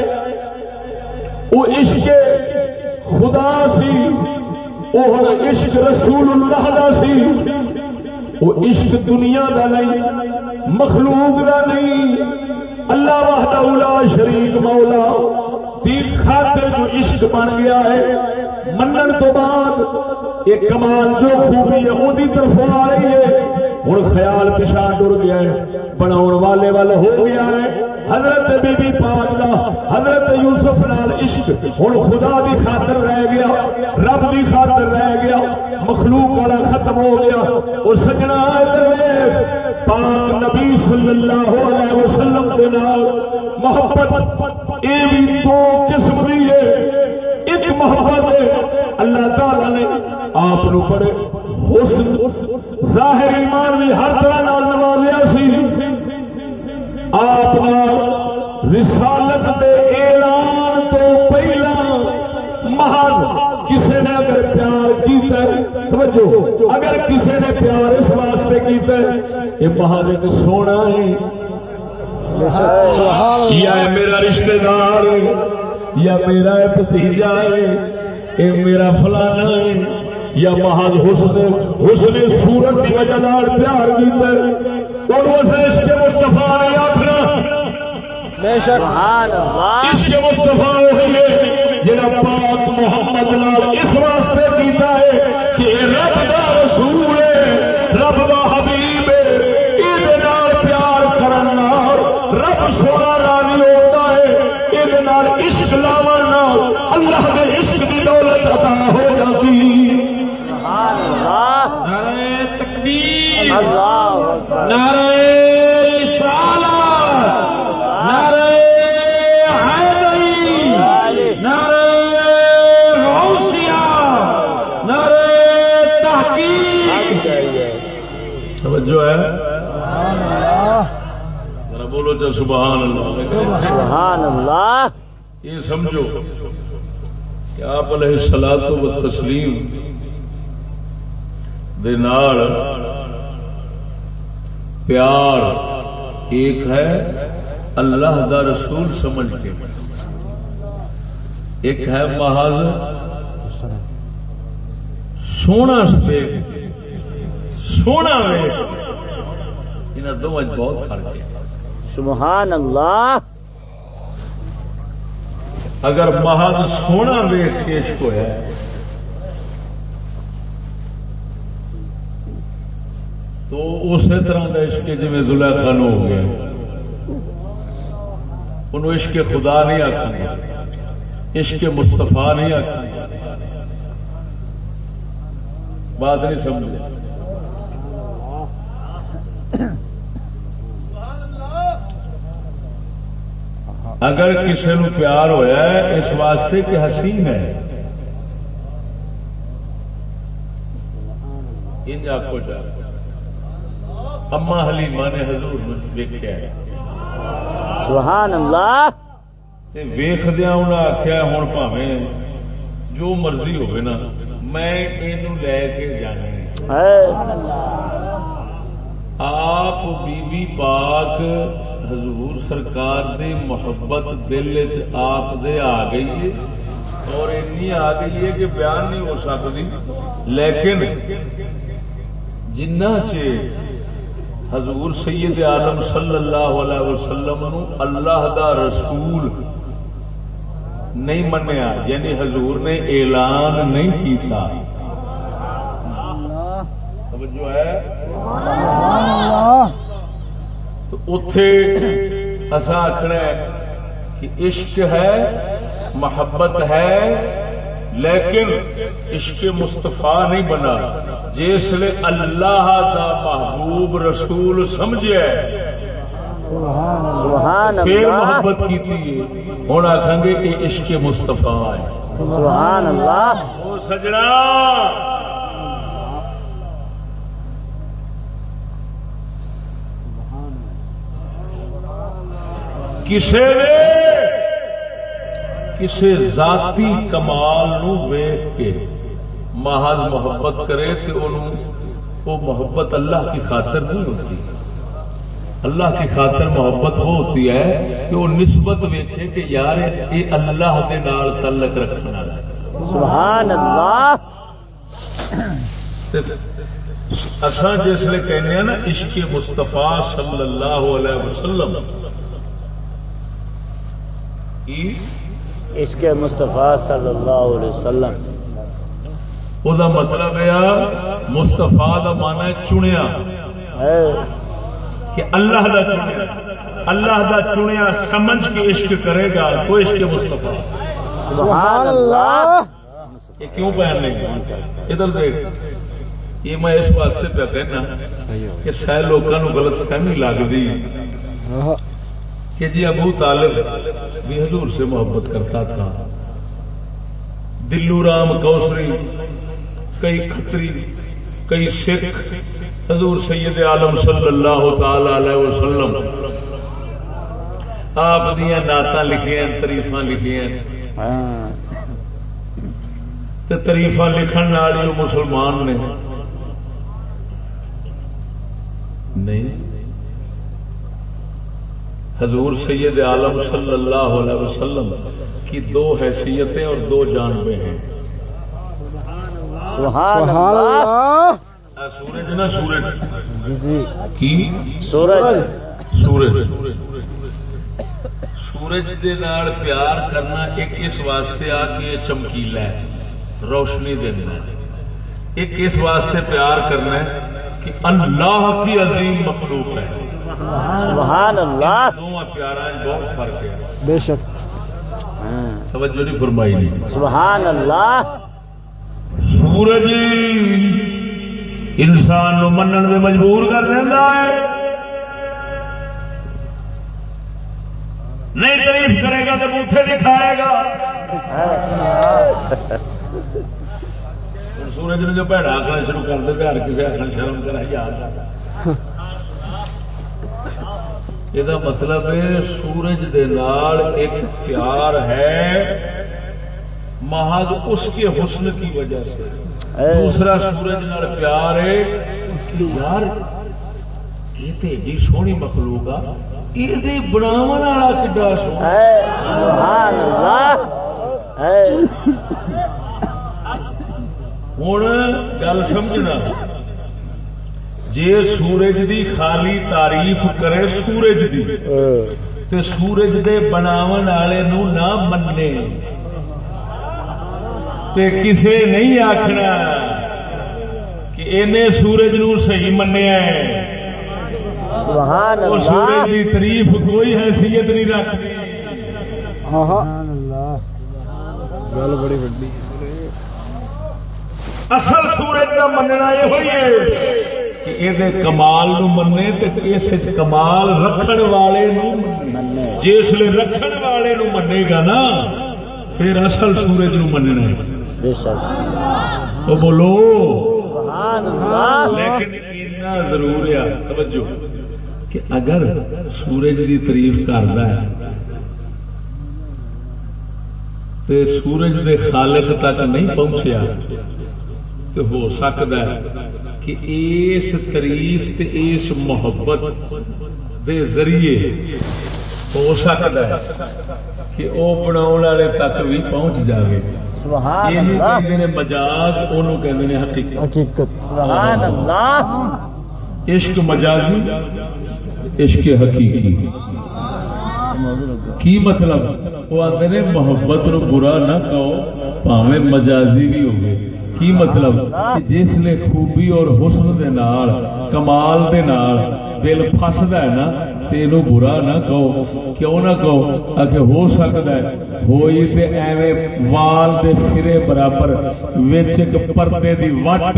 وہ عشق خدا سی، وہ عشق رسول اللہ دا سی۔ وہ عشق دنیا کا نہیں، مخلوق کا نہیں۔ اللہ وحدہ اولا شریک مولا دی خاطر جو عشق بن گیا ہے، منن تو بعد یہ کمال جو خوبی ہے وہی طرف آ رہی ہے۔ ہوں خیال پچھا ٹر گیا ہے بناؤ والے وال ہو گیا ہے۔ حضرت بی بی پاک دا، حضرت یوسف نال عشق۔ ہوں خدا دی خاطر رہ گیا، رب دی خاطر رہ گیا، مخلوق والا ختم ہو گیا۔ اور سجنا پاک نبی صلی اللہ علیہ وسلم کے نال محبت یہ بھی دو قسم کی ہے۔ ایک محبت ہے، اللہ تعالی نے آپ بڑے ظاہر ایمان بھی ہر طرح نال نوازیا سی۔ آپ رسالت دے اعلان تو پہلا محل کسی نے اگر پیار کیتا ہے توجہ اگر کسی نے پیار اس واسطے کیتا ہے یہ ایک سونا ہے۔ یا میرا رشتہ دار یا میرا بتیجا ہے یہ میرا فلانا ہے۔ یا محض حسن حسن سورت کی وجہ پیار کیتا ہے۔ اور اسے اس کے مستفا نے آخنا اس کے مستفا ہوئے جڑا پاک محمد نال اس واسطے کیتا ہے کہ رب دا رسول ہے رب دا حبیب ہے۔ یہ پیار کرنا رب سونا راضی ہوتا ہے۔ یہ عشق لاون اللہ کے عشق کی دولت عطا ہو۔ نعرہ رسالہ نعرہ حیدری نعرہ غوثیہ نعرہ تحقیق۔ توجہ ہے؟ ذرا بولو جو سبحان اللہ۔ سبحان اللہ۔ یہ سمجھو کہ آپ علیہ السلام و تسلیم دے نال پیار ایک ہے اللہ دا رسول سمجھ کے۔ ایک ہے محض سونا ویخ سونا ویخ ان دونوں بہت فرق ہے۔ سبحان اللہ۔ اگر محض سونا ویخ کے عشق ہوا تو اسی طرح کا عشق جی زلیخا نو ہو گیا۔ انہوں عشق خدا نہیں آخر عشق مستفا نہیں آخر بات نہیں سمجھ اگر کسی نو پیار ہویا ہے، اس واسطے کہ حسین ہے۔ ان آخو جا۔ اما حلیمہ نے حضور ویکیا ہے۔ سبحان اللہ ویخدیا انہیں آخیا ہوں پاوے جو مرضی ہوگی نا میں یہ لے کے جانا آپ بی بی پاک حضور سرکار دی محبت دل چ آپ دے آ گئی ہے اور اینی آ گئی ہے کہ بیان نہیں ہو سکتی لیکن جنہ چ حضور سید عالم صلی اللہ علیہ وسلم اللہ دا رسول نہیں منیا یعنی حضور نے اعلان نہیں کیتا۔ جو ہے؟ تو اتے اصا آخنا کہ عشق ہے، محبت ہے لیکن عشق مستفا نہیں بنا جس نے اللہ دا محبوب رسول سمجھے۔ پھر محبت کی ہوں آخان گے کہ عشق مستفا ہے۔ سبحان اللہ۔ سجنا کسی نے کسی ذاتی کمال نو ویخ کے محض محبت کرے تو وہ محبت اللہ کی خاطر نہیں ہوتی۔ اللہ کی خاطر محبت وہ ہوتی ہے کہ وہ نسبت ویچے کہ یار یہ اللہ کے نال تعلق رکھنا۔ سبحان اللہ۔ اصا جسے کہنے نا عشق مستفا صلی اللہ علیہ وسلم عشق مصطفیٰ صلی اللہ علیہ وسلم۔ وہ مطلب ہے مستفا کا مانا ہے چنیا۔ کہ اللہ دا چنیا۔ اللہ دا چنیا سمجھ کے عشق کرے گا تو عشق مستفا سبحان اللہ۔ یہ کیوں پہن نہیں ادھر دیکھ۔ یہ میں اس واسطے پہ کہنا کہ شاید لوگوں غلط فہمی لگتی کہ جی ابو طالب بھی حضور سے محبت کرتا تھا۔ دلو رام کوسری، کئی کھتری، کئی سکھ حضور سید عالم صلی اللہ تعالی علیہ وسلم۔ آپ دیا نعت لکھیا تریفا لکھیا تریفا لکھن والی مسلمان نے۔ نہیں۔ حضور سید عالم صلی اللہ علیہ وسلم کی دو حیثیتیں اور دو جانبے ہیں۔ سبحان اللہ۔ سورج نا سورج۔ جی جی۔ کی؟ سورج۔ سورج۔ سورج دے نال پیار کرنا ایک اس واسطے آ کے چمکیلا ہے روشنی دینا ایک اس واسطے پیار کرنا ہے کہ اللہ کی عظیم مخلوق ہے۔ سبحان اللہ دونوں پیارا بہت فرق ہے۔ بے شک۔ توجہ نہیں فرمائی نہیں۔ سبحان اللہ سورج انسان نو منن میں مجبور کر دینا ہے۔ نہیں تعریف کرے گا تو بوٹے دکھائے گا۔ (laughs) سورج نے جو بھڑا آخنا شروع کر دے ہر کسی آخر شرم کرا یاد یہ مطلب سورج دے نال ایک پیار ہے محض اس کے حسن کی وجہ سے دوسرا سورج نال پیار ہے یار یہ تو ایڈی سونی مخلوق آ یہ بناو والا کڈا سونا ہوں گل سمجھنا جی سورج دی خالی تعریف کرے سورج دی تے سورج دے بناو والے نو نہ منے تے کسے نہیں آخنا کہ انہیں سورج نو صحیح منیا ہے سبحان اور سورج اللہ کی تعریف کوئی حیثیت نہیں رکھتی ہاں ہاں گل بڑی وڈی اصل سورج کا مننا یہ ہوئی ہے کہ یہ کمال نو منے اس کمال رکھن والے نو لے رکھن والے نو منے گا نا پھر اصل سورج نو مننا ہے۔ تو بولو۔ لیکن اتنا ضرور ہے توجہ۔ کہ اگر سورج کی تعریف کرتا ہے تو سورج دے خالق تک نہیں پہنچیا تو ہو سکتا ہے کہ اس تعریف تے اس محبت دے ذریعے ہو سکتا ہے کہ وہ بناؤ والے تک بھی پہنچ جائے مجاز حقیقت۔ عشق مجازی عشق حقیقی۔ کی مطلب؟ وہ آتے نے محبت نو برا نہ کہو پاوے مجازی بھی ہوگی کی مطلب جس نے خوبی اور حسن دے نال، کمال دے نال دل فسدا ہے نا تے اینو برا نہ کہو۔ کیوں نہ کہو؟ آ ہو سکتا ہے۔ ہوئی تے ایویں وال دے سرے برابر وچ ایک پردے دی وٹ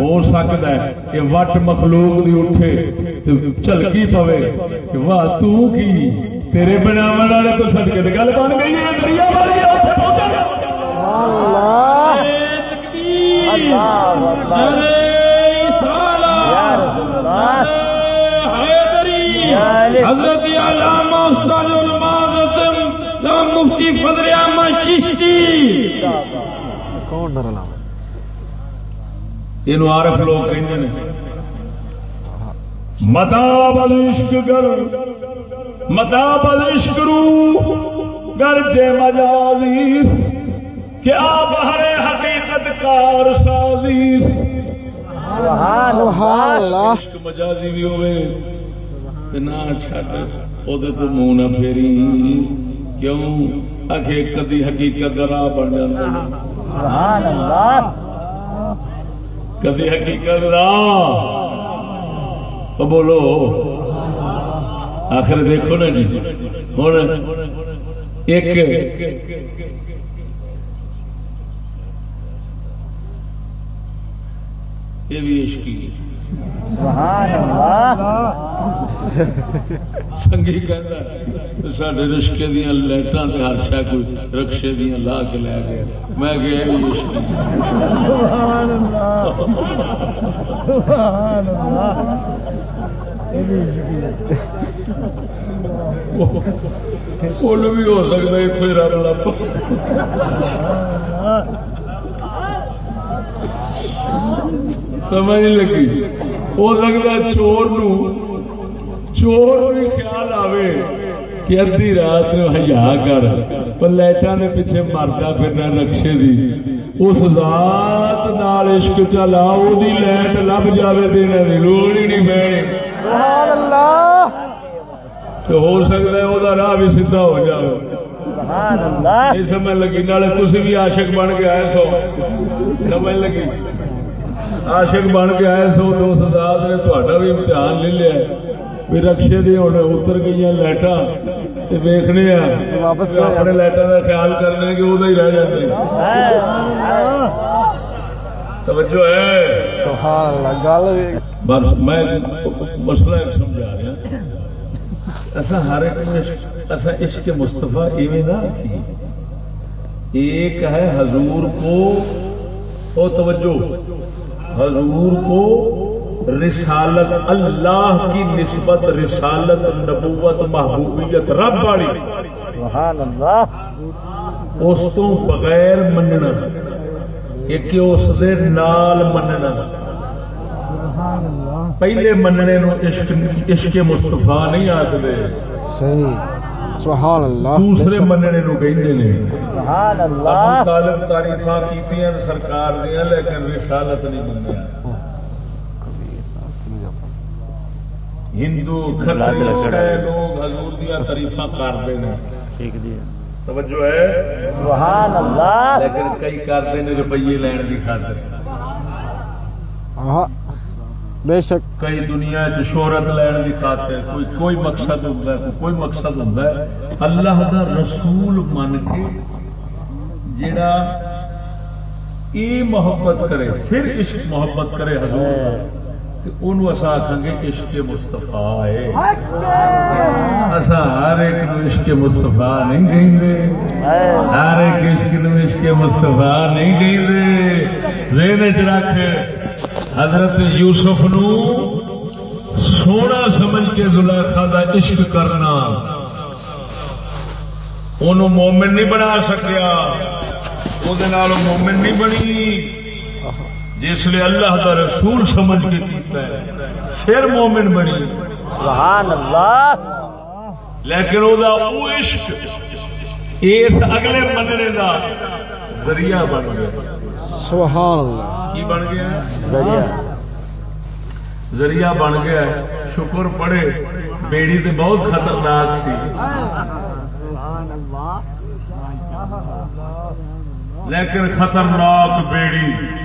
ہو سکتا ہے۔ کہ وٹ مخلوق دی اٹھے تے جھلکی پوے۔ کہ واہ، تو کی؟ تیرے بناون والے تو صدقے تے گل بن گئی ہے۔ دریا بن گیا اوتھے پہنچ گیا اللہ۔ اکبر۔ حضرت علامہ استاد علماء مفتی فضل احمد چشتی۔ کون ڈر یہ عارف لوگ کہیں نے۔ متا بل عشق گر متا بل عشق رو گر جے مجازی۔ کہ آپ ہر حقیقت کار سازی مجازی بھی ہوئے۔ نہ منہ نہ پھیری۔ کیوں؟ کدی حقیقت راہ بن کدی حقیقت راہ بولو۔ آخر دیکھو نا جی۔ ہوں ایک یہ بھی عشقی ہے۔ کہہ سڈے رشکے دیا لائٹان سے ہر شا کوئی رکشے دیا لا کے لے گئے۔ میں گیا بھی ہو سکتا رب لپ سمجھ لگی۔ ہو سکتا چور نو چور بھی خیال آوے کہ ادھی رات نو ہیا کر پر لائٹاں دے پیچھے مردا پھرنا نقشے دی۔ اس ذات نال عشق چلا او دی لائٹ لب جاوے دینے دی لوڑ ہی نہیں پینی سبحان اللہ تو ہو سکتا ہے وہ راہ بھی سیدھا ہو جائے سبحان اللہ یہ سمجھ لگی نالے تھی بھی عاشق بن کے آئے سو۔ سمجھ لگی؟ عاشق بن کے آئے سو اس ذات نے تھوڑا بھی امتحان لے لیا بھی رکشے دے ہوں اتر گئی لائٹا ویخنے واپس تو اپنے لائٹا کا خیال کرنے کہ وہ ہی رہ جاتے توجہ ہے۔ سبحان اللہ گل بس میں مسئلہ ایک سمجھا رہا ایسا ہر ایک عشق- ایسا عشق مصطفیٰ ایویں نہ رکھیے ایک ہے حضور کو۔ او توجہ۔ حضور کو رسالت اللہ کی نسبت رسالت نبوت محبوبیت رب والی۔ اس تو بغیر مننا ایک اس دے نال مننا۔ پہلے مننے نو عشق عشق مصطفیٰ نہیں آخر صحیح۔ سبحان اللہ۔ دوسرے مننے نو کہندے نے۔ سبحان اللہ۔ طالب تعریفاں کیتیاں سرکار دیاں لیکن رسالت نہیں منیا ہندو لوگ حضور دیاں تعریفاں کرتے ہیں ٹھیک جی۔ توجہ ہے؟ سبحان اللہ۔ لیکن کئی کرتے ہیں روپیے لین کی خاطر۔ بے شک کئی دنیا چ شہرت لین کی خاطر کوئی کوئی مقصد ہوتا ہے، کوئی مقصد ہوتا ہے۔ اللہ دا رسول من کے جڑا یہ محبت کرے، پھر عشق محبت کرے حضور۔ اصا آخان گے عشق مستفا ہے۔ اصا ہر ایک عشق مستفا نہیں کہیں گے ہر ایک عشق عشق مستفا نہیں کہیں گے چ رکھ حضرت یوسف نو سونا سمجھ کے زلیخا دا عشق کرنا۔ انہوں مومن نہیں بنا سکیا۔ وہ مومن نہیں بنی۔ جس لیے اللہ کا رسول سمجھ کے کیتا ہے۔ پھر مومن بنی۔ سبحان اللہ۔ لیکن وہ وہ عشق اس اگلے مننے کا ذریعہ بن گیا۔ سبحان اللہ۔ کی بن گیا ذریعہ۔ ذریعہ بن گیا شکر پڑے بیڑی تو بہت خطرناک سی۔ لیکن خطرناک بیڑی۔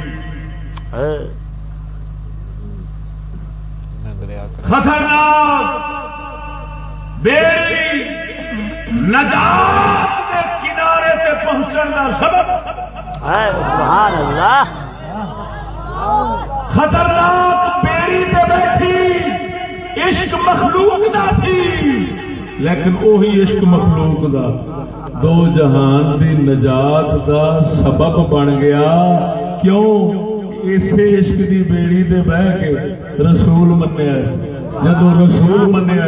خطرناک بیڑی نجات کنارے تے پہنچن کا سبب۔ سبحان اللہ۔ خطرناک بیڑی تے بیٹھی عشق مخلوق دا سی لیکن وہی عشق مخلوق دا دو جہان دی نجات دا سبب بن گیا۔ کیوں؟ اسے عشق دی بیڑی دے بہ کے رسول منیا جدو رسول منیا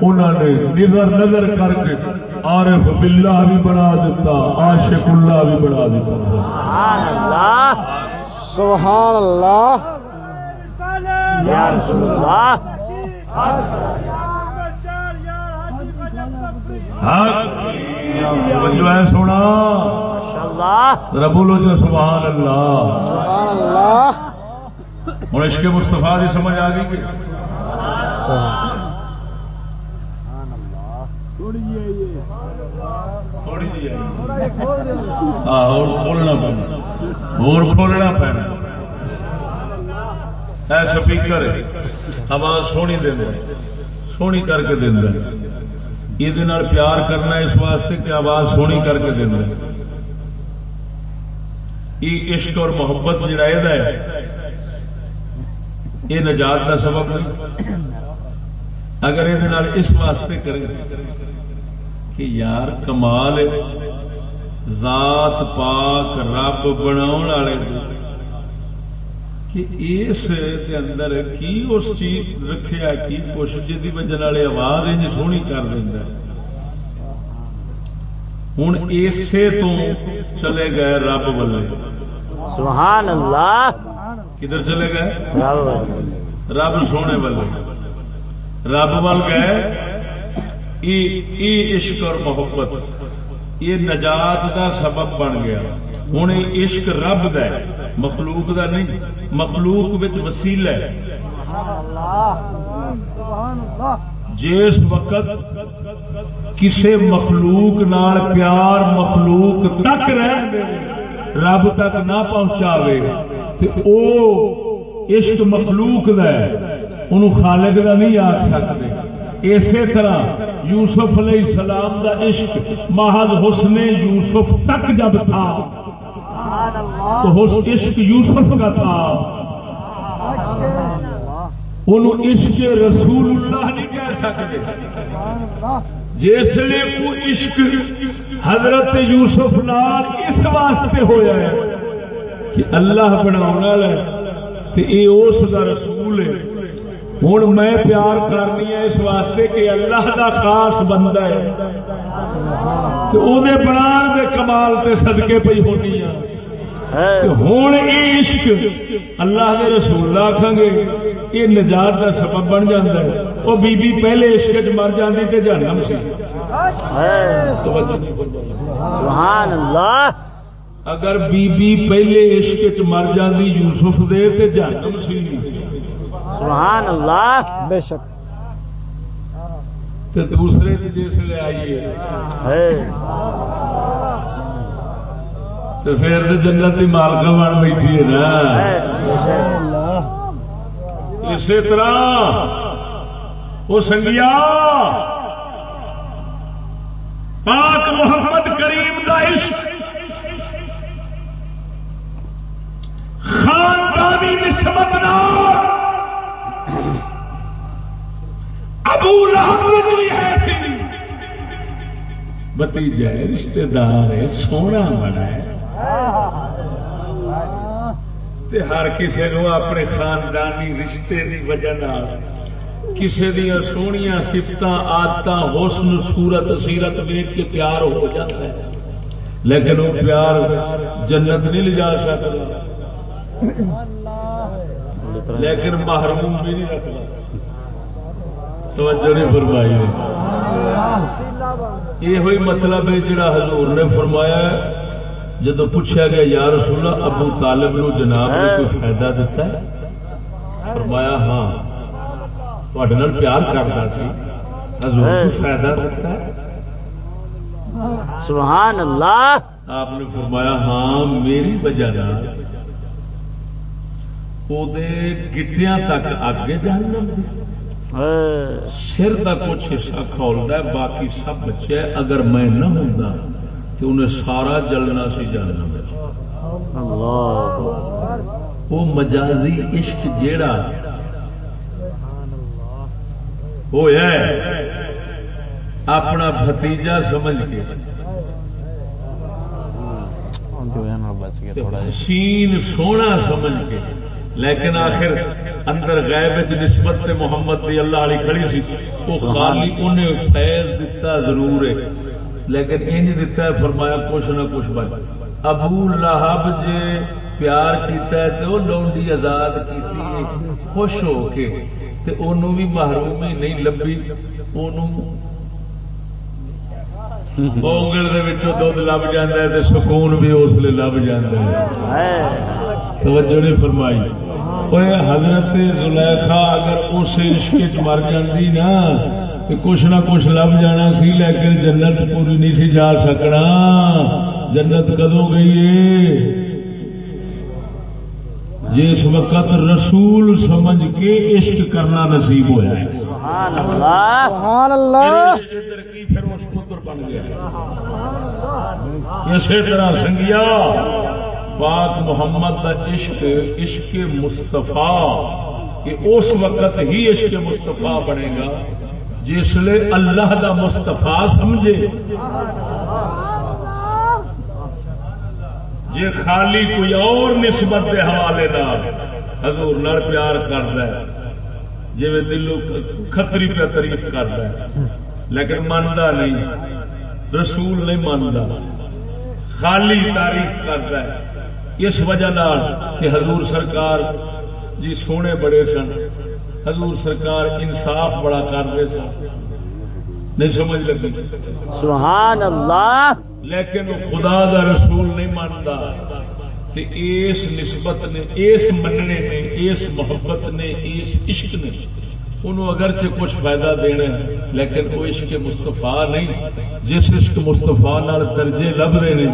انہوں نے نظر نظر کر کے عارف باللہ بھی بنا دیتا عاشق اللہ بھی بنا دیتا۔ سبحان اللہ۔ سبحان اللہ۔ یا رسول اللہ۔ جو ہے سونا۔ ماشاء اللہ ذرا بولو جو سبحان اللہ۔ سبحان اللہ۔ ہوں عشق مستفا کی سمجھ آ گئی کہ تھوڑی جی آئی اور کھولنا پینا اور کھولنا پینا اے سپیکر آواز سونی دے سونی کر کے دینا یہ پیار کرنا اس واسطے کہ آواز سونی کر کے دینا یہ عشق اور محبت جڑا ہے یہ نجات کا سبب نہیں اگر یہ اس واسطے کرے کہ یار کمال ذات پاک رب بنا کہ اس اندر کی اس چیز رکھا کی کچھ جی وجہ آواز انج سونی کر دینا ہوں اسی تو چلے گئے رب والے۔ سبحان اللہ کدھر چلے گئے؟ رب سونے والے۔ رب وال گئے عشق اور محبت. یہ نجات دا سبب بن گیا. ہوں عشق رب دا ہے، مخلوق دا نہیں. مخلوق وسیلہ ہے۔ جس وقت کسی مخلوق نال پیار مخلوق تک رہ رب تک نہ پہنچاوے او عشق مخلوق دا ہے۔ انہوں خالق دا نہیں آخ سکتے۔ اسی طرح یوسف علیہ السلام دا عشق محض حسن یوسف تک جب تھا، تو عشق یوسف کا تھا۔ انہوں عشق رسول اللہ نہیں کہہ سکتے۔ جس نے وہ عشق حضرت یوسف نال اس واسطے ہویا ہے کہ اللہ بنا یہ اس کا رسول ہے۔ ہوں میں پیار کرنی ہے اس واسطے کہ اللہ کا خاص بندہ ہے۔ بنا دے کمال تے سدکے پی ہونی ہوں یہ عشق اللہ کے رسول آخان گے یہ نجات کا سبب بن جاتا ہے۔ وہ بی بی پہلے عشق چ مر جاتی تے جانم سی۔ سبحان اللہ۔ اگر بی بی پہلے عشق چ مر جاتی یوسف دے تے جانم سی۔ سبحان اللہ۔ بے شک۔ تو دوسرے جس لے آئیے۔ تو پھر جنت کی مالکا بن بیٹھی ہے نا۔ اسی طرح وہ سنگیا۔ پاک محمد کریم کا عشق۔ خاندانی نسبت ابو لہب بھی ہے بتیجا رشتے دار ہے، سونا بنا ہے۔ ہر کسی نو اپنے خاندانی رشتے کی وجہ کسی دیا سویا سفت آدت حسن سورت سیرت ویک کے پیار ہو جاتا ہے۔ لیکن وہ پیار جنت نہیں لے جا سکتا۔ لیکن محروم بھی نہیں رکھتا توجہ نہیں فرمائی۔ یہ ہوئی مطلب ہے جڑا حضور نے فرمایا جب پوچھا گیا یا رسول اللہ ابو طالب نو جناب نے کوئی فائدہ دیتا ہے؟ فرمایا ہاں۔ تھوڑے پیار کرتا سی۔ حضور کو فائدہ دیتا ہے؟ سبحان اللہ۔ آپ نے فرمایا ہاں میری وجہ گٹیا تک آگے جانا سر کا کچھ حصہ کھولتا ہے باقی سب بچے اگر میں نہ ہوں تو انہیں سارا جلنا سی جاننا وہ مجازی عشق جیڑا وہ ہے اپنا بھتیجا سمجھ کے حسین سونا سمجھ کے لیکن آخر اندر غیب نسبت محمد دی اللہ علی کھڑی سی وہ خالی انہیں فیض دتا ضرور ہے۔ لیکن انج دتا ہے فرمایا کچھ نہ کچھ بن ابو لہب جے پیار کیتا ہے تو لونڈی آزاد کی خوش ہو کے۔ تے انہوں بھی محرومی نہیں لبھی انہوں بونگل دے وچوں دودھ لب جاندا ہے سکون بھی اس لیے لب جاندا ہے توجہ نہیں فرمائی وہ حضرت زلیخا اگر اس عشق چ مر جاتی نا تو کچھ نہ کچھ لب جانا سی لیکن جنت پوری نہیں سی جا سکنا جنت کدو گئی ہے جس وقت رسول سمجھ کے عشق کرنا نصیب ہوا ہے سبحان اللہ۔ سبحان اللہ۔ پھر اس پتر بن گیا۔ اسی طرح سنگیا پاک محمد کا عشق عشق مستفا کہ اس وقت ہی عشق مستفا بنے گا جس لیے اللہ دا مستفا سمجھے۔ جی خالی کوئی اور نسبت کے حوالے نال حضور نر پیار ہے۔ جی دلو کتری پہ تعریف کرتا ہے۔ لیکن منتا نہیں۔ رسول نہیں مانتا خالی تعریف کرتا ہے۔ اس وجہ نال کہ حضور سرکار جی سونے بڑے سن۔ حضور سرکار انصاف بڑا کرتے سن۔ نہیں سمجھ لگی؟ سبحان اللہ۔ لیکن خدا دا رسول نہیں مانتا اس نسبت نے اس مننے نے اس محبت نے اس عشق نے انہوں اگرچہ کچھ فائدہ دینا ہے لیکن وہ عشق مستفا نہیں۔ جس عشق مستفا درجے لب رہے ہیں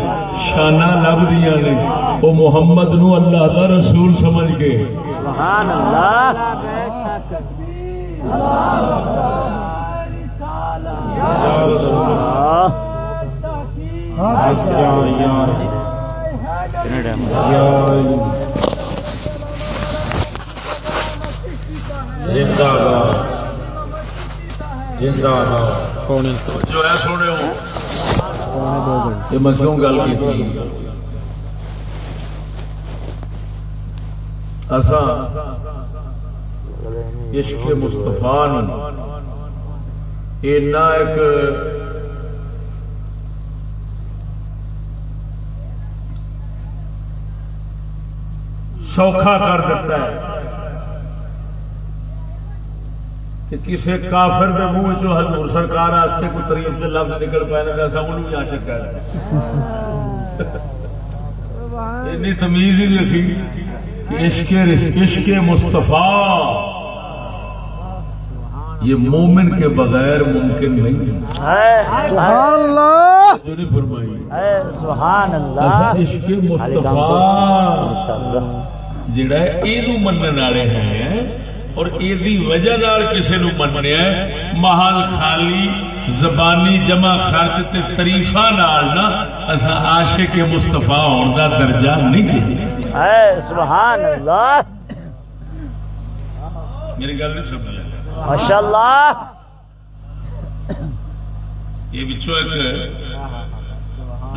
شانہ لب دیا نے وہ محمد نو اللہ دا رسول سمجھ کے سبحان اللہ۔ زندہ باد زندہ باد جو ہے سونے یہ میں کیوں گل کی اساں عشق مستفا اینا ایک سوکھا کر دیتا ہے کہ کسی کافر کے منہ چ حضور سرکار واسطے کوئی تریف کے لفظ نکل پائے گا ایسا انہوں بھی عاشق ہے اتنی تمیز ہی لکھی کہ عشق عشق مصطفیٰ۔ یہ مومن کے بغیر ممکن نہیں سبحان اللہ۔ جو نہیں فرمائی۔ سبحان اللہ۔ عشق مصطفیٰ۔ جڑا یہ منن والے ہیں اور یہ وجہ نال کسی نو منیا محل خالی زبانی جمع خرچ تے تریفا نال نا اصا عاشق کا درجہ نہیں دے سبحان اللہ میری گل نہیں سمجھ یہ ایک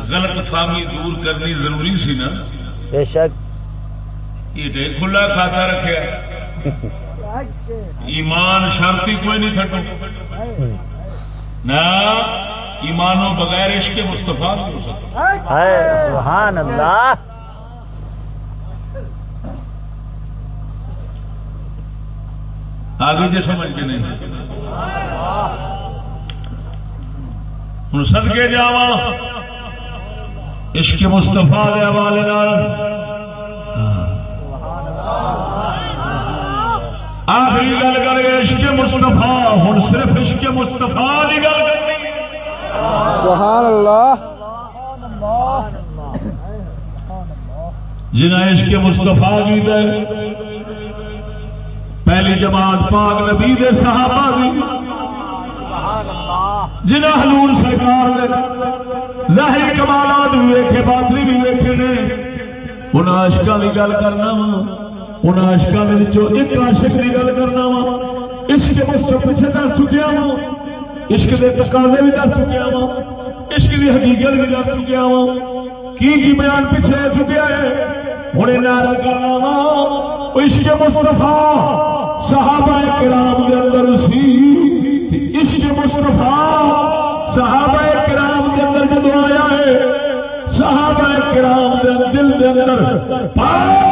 غلط فہمی دور کرنی ضروری سی نا بے شک یہ کھلا کھاتا رکھا ایمان شرطی کوئی نہیں تھٹو۔ نہ ایمانوں بغیر عشق مستفا نہیں ہو سکتا۔ ہے سبحان اللہ۔ آگے جی سمجھ کے نہیں۔ ہوں سد کے جا عشق مستفا دے حوالے آخری گل کر گئے عشق مستفا ہوں صرف عشق مستفا کی گل کرنی سبحان اللہ۔ جنہیں عشق مستفا کی دے پہلی جماعت پاک نبی دے صحابہ دی۔ جنہ حضور سرکار دے ظاہر کمالات بھی ویکھے باطنی بھی ویکھے نے انہاں عشقاں دی گل کرنا وا انہاں ایک عاشق دی گل کرنا وا عشق مصطفی پیچھے دس چکیا وا عشق دے تقاضے بھی دس چکیا وا عشق دی حقیقت بھی دس چکیا وا کی کی بیان پیچھے رہ چکیا ہے ہوں نعرہ کرنا وا عشق مصطفیٰ صحابہ کرام دے اندر سی عشق مصطفیٰ صحابہ کرام دے اندر جدو آیا ہے صحابہ کرام دل دے اندر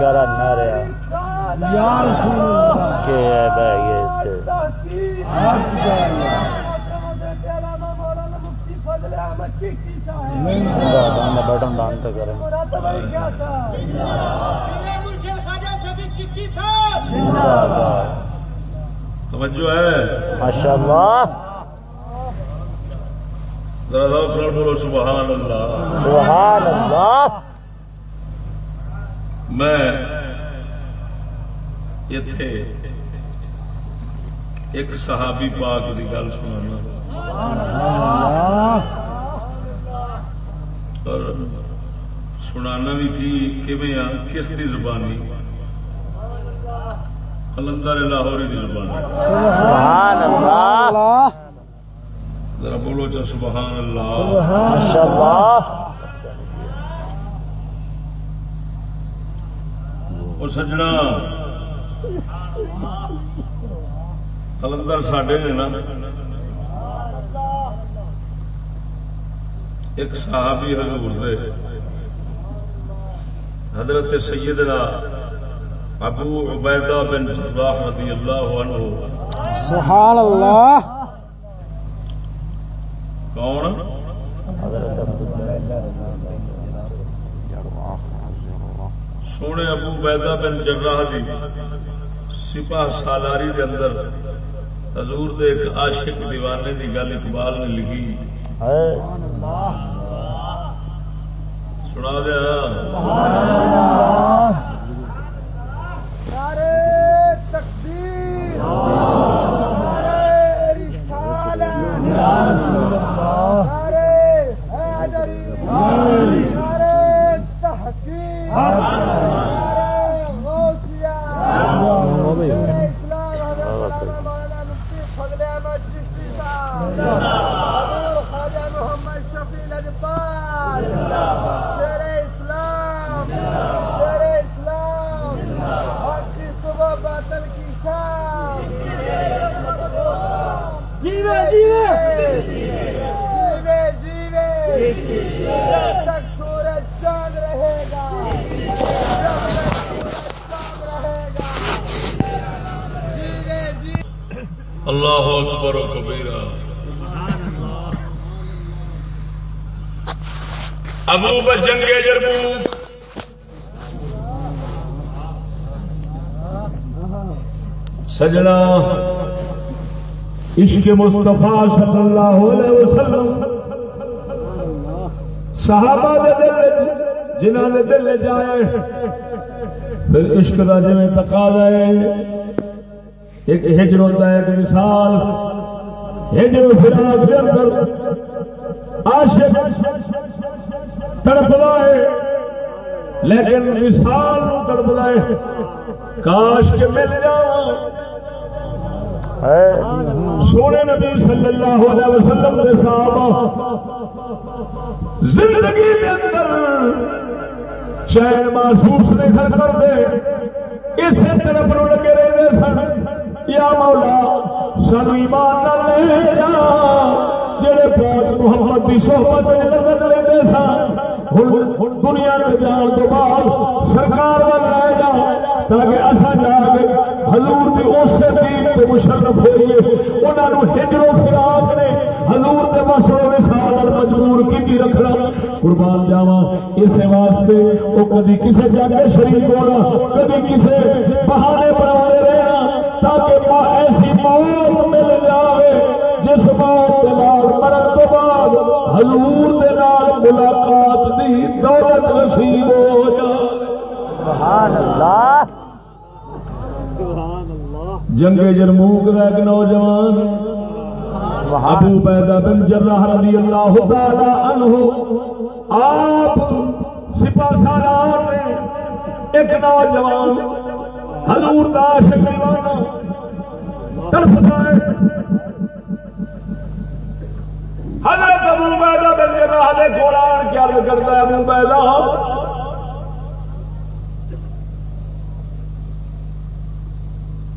کرا نہ رہا۔ کہ بٹن دان تو کریں۔ توجہ ہے۔ ماشاء اللہ ذرا بولو سبحان اللہ۔ سبحان اللہ۔ میں اتے ایک صحابی پاک کی گل سنا اور سنانا بھی کی کیویں آ؟ کس کی زبانی؟ کلندر لاہوری کی زبانی۔ ذرا بولو چا سبحان اللہ۔ ماشاء اللہ اور سجنا کلندر ساڈے نے نا ایک صحابی حضور دے حضرت سیدنا ابو عبیدہ بن جراح رضی اللہ عنہ سبحان اللہ کون سونے ابو بیدا بن جراح دی سپاہ سالاری دے اندر۔ حضور دے ایک عاشق دیوانے دی گل اقبال نے لکھی۔ سنا دیا۔ اللہ اکبر و کبیرہ ابو بجنگ جربو سجنا. عشق مصطفیٰ صلی اللہ علیہ وسلم. صحابہ دے دل جنہ دے دل جائے پھر عشق کا جی تقاضا ہے، ایک ہجر ہوتا ہے ایک مثال ہجر و فراق کے اندر عاشق تڑپدا ہے لیکن مثال نو تڑپدا ہے کاش کے مل جاؤں۔ سونے نبی صلی اللہ علیہ وسلم کے صحابہ زندگی کے اندر چین محسوس نہیں کر کرتے اسی طرف لگے رہتے سن، یا مولا سانو ایمان نہ لے جڑے پاک محمد کی صحبت میں نظر رہتے سن، ہن دنیا کے جان تو بعد سرکار وال لے جا، تاکہ اصا جا کے حضور کی اس دین تو مشرف ہوئیے۔ انہوں نے ہجرو فراق نے حضور کے مسلو مثال مجبور کی رکھنا۔ قربان جاوا اس واسطے وہ کدی کسی جگہ شریف ہونا، کدی کسی بہانے بنا رہنا، تاکہ ایسی موت مل جائے جس موت مرن تو بعد حضور دے نال ملاقات دی دولت نصیب ہو جائے۔ سبحان اللہ۔ جنگ جرموک ایک نوجوان ابو پیدا بن جراح رضی اللہ تعالی عنہ آپ سپاہ سالار میں ایک نوجوان حضور دا عاشق دیوانہ تڑپتا ہے حضرت ابو بیدا بن جراح دے کول آن کے عرض کرتا ہے، ابو بیدا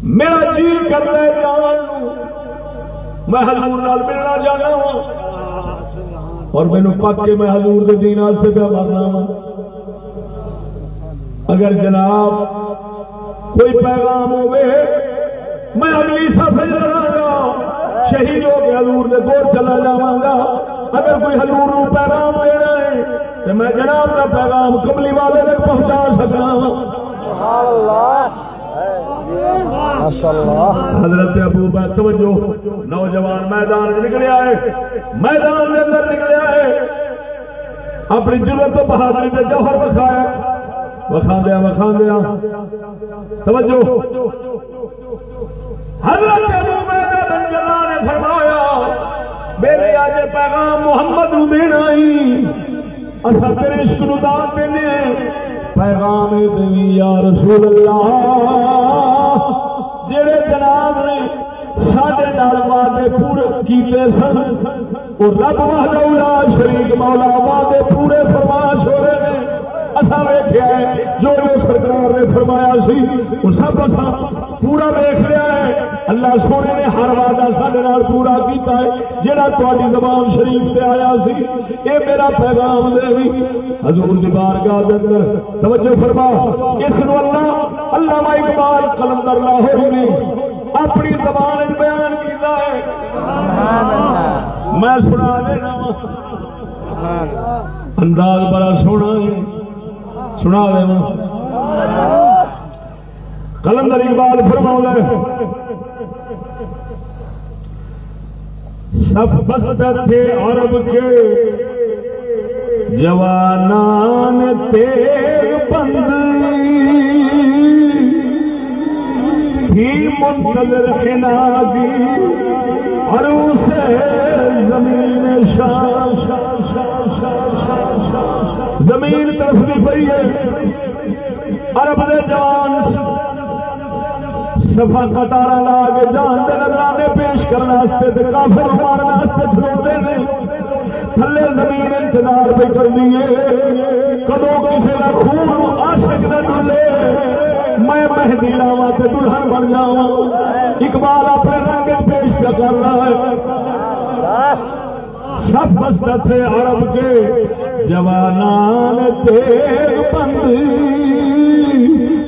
میرا جی کر رہے جان میں حضور نال ملنا چاہنا ہوں۔ اور مینو پک کے میں حضور کے دین سے پہ مرنا وا۔ اگر جناب کوئی پیغام ہوئے میں اگلی سفر لڑا گا شہید ہو کے حضور دے گور چلا جاواں گا اگر کوئی حضور نو پیغام دینا ہے، تو میں جناب کا پیغام کملی والے تک پہنچا سکا حضرت ابو توجہ، نوجوان میدان نکلیا ہے۔ میدان دے اندر نکلیا ہے۔ اپنی جرت و بہادری دے جوہر بکھایا وکھا دیا وکھا دیا توجہ۔ حضرت ابو بکر بن جلال نے فرمایا، میرے اج پیغام محمد نو دینا ہی۔ اصل تیرے عشق نو دان دینے پیغام دینی یا رسول اللہ۔ جڑے جناب نے سڈے نال وعدے پورے کیتے سن وہ رب وحدہ لا شریک، مولا وعدے پورے اصا ویخیا ہے جو جو سرکار نے فرمایا سی وہ سب اصا پورا ویخ لیا ہے۔ اللہ سونے نے ہر وعدہ سارے پورا کیتا ہے۔ جہاں تاری زبان شریف سے آیا سی یہ میرا پیغام دے بھی حضور دی بارگاہ دے اندر توجہ فرما۔ اس نو اللہ اللہ اقبال کلندر لاہور نے اپنی زبان بیان کیتا ہے۔ میں سنا دینا۔ انداز بڑا سونا ہے۔ سنا دے کلندر اقبال فرما سب بستر تھے عرب کے جوانان تیر بند تھی منتظر حناگی عروس زمین شاہ زمین طرف بھی پی ہے۔ ارب دے جوان سفا کٹارا لا کے جان دے نظرانے پیش کرنے کافر مارنے کھلوتے ہیں۔ تھلے زمین انتظار پہ کر دیے کدو کسی کا خون آشک نہ ڈلے میں مہدی لاوا تے دلہن بن جاوا اقبال اپنے رنگ پہ پیش کر رہا ہے۔ سب مستت عرب کے۔ جوانان تیگ بند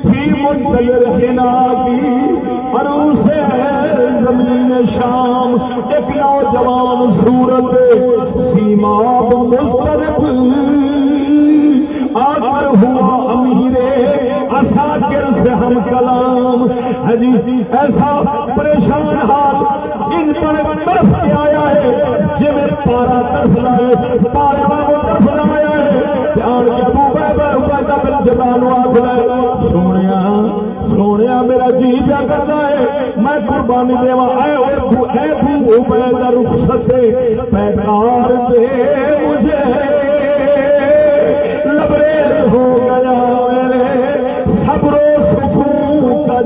تھی منتظر ہنا کی۔ عروس زمین شام۔ ایک نوجوان صورت سیماب مسترب۔ آ کر ہوا اساکر سے ہم کلام۔ ہاں جی ایسا پریشان حال ان پر طرف آیا ہے جی میں پارا طرف لائے پارے بابو طرف لایا ہے دھیان کے ابو بابا عبیدہ بن جبال آخر سونے سونے میرا جی پیا کرتا ہے، میں قربانی دیوا، اے ابو اے ابو عبیدہ رخصت سے دے مجھے۔ لبریز ہو گیا۔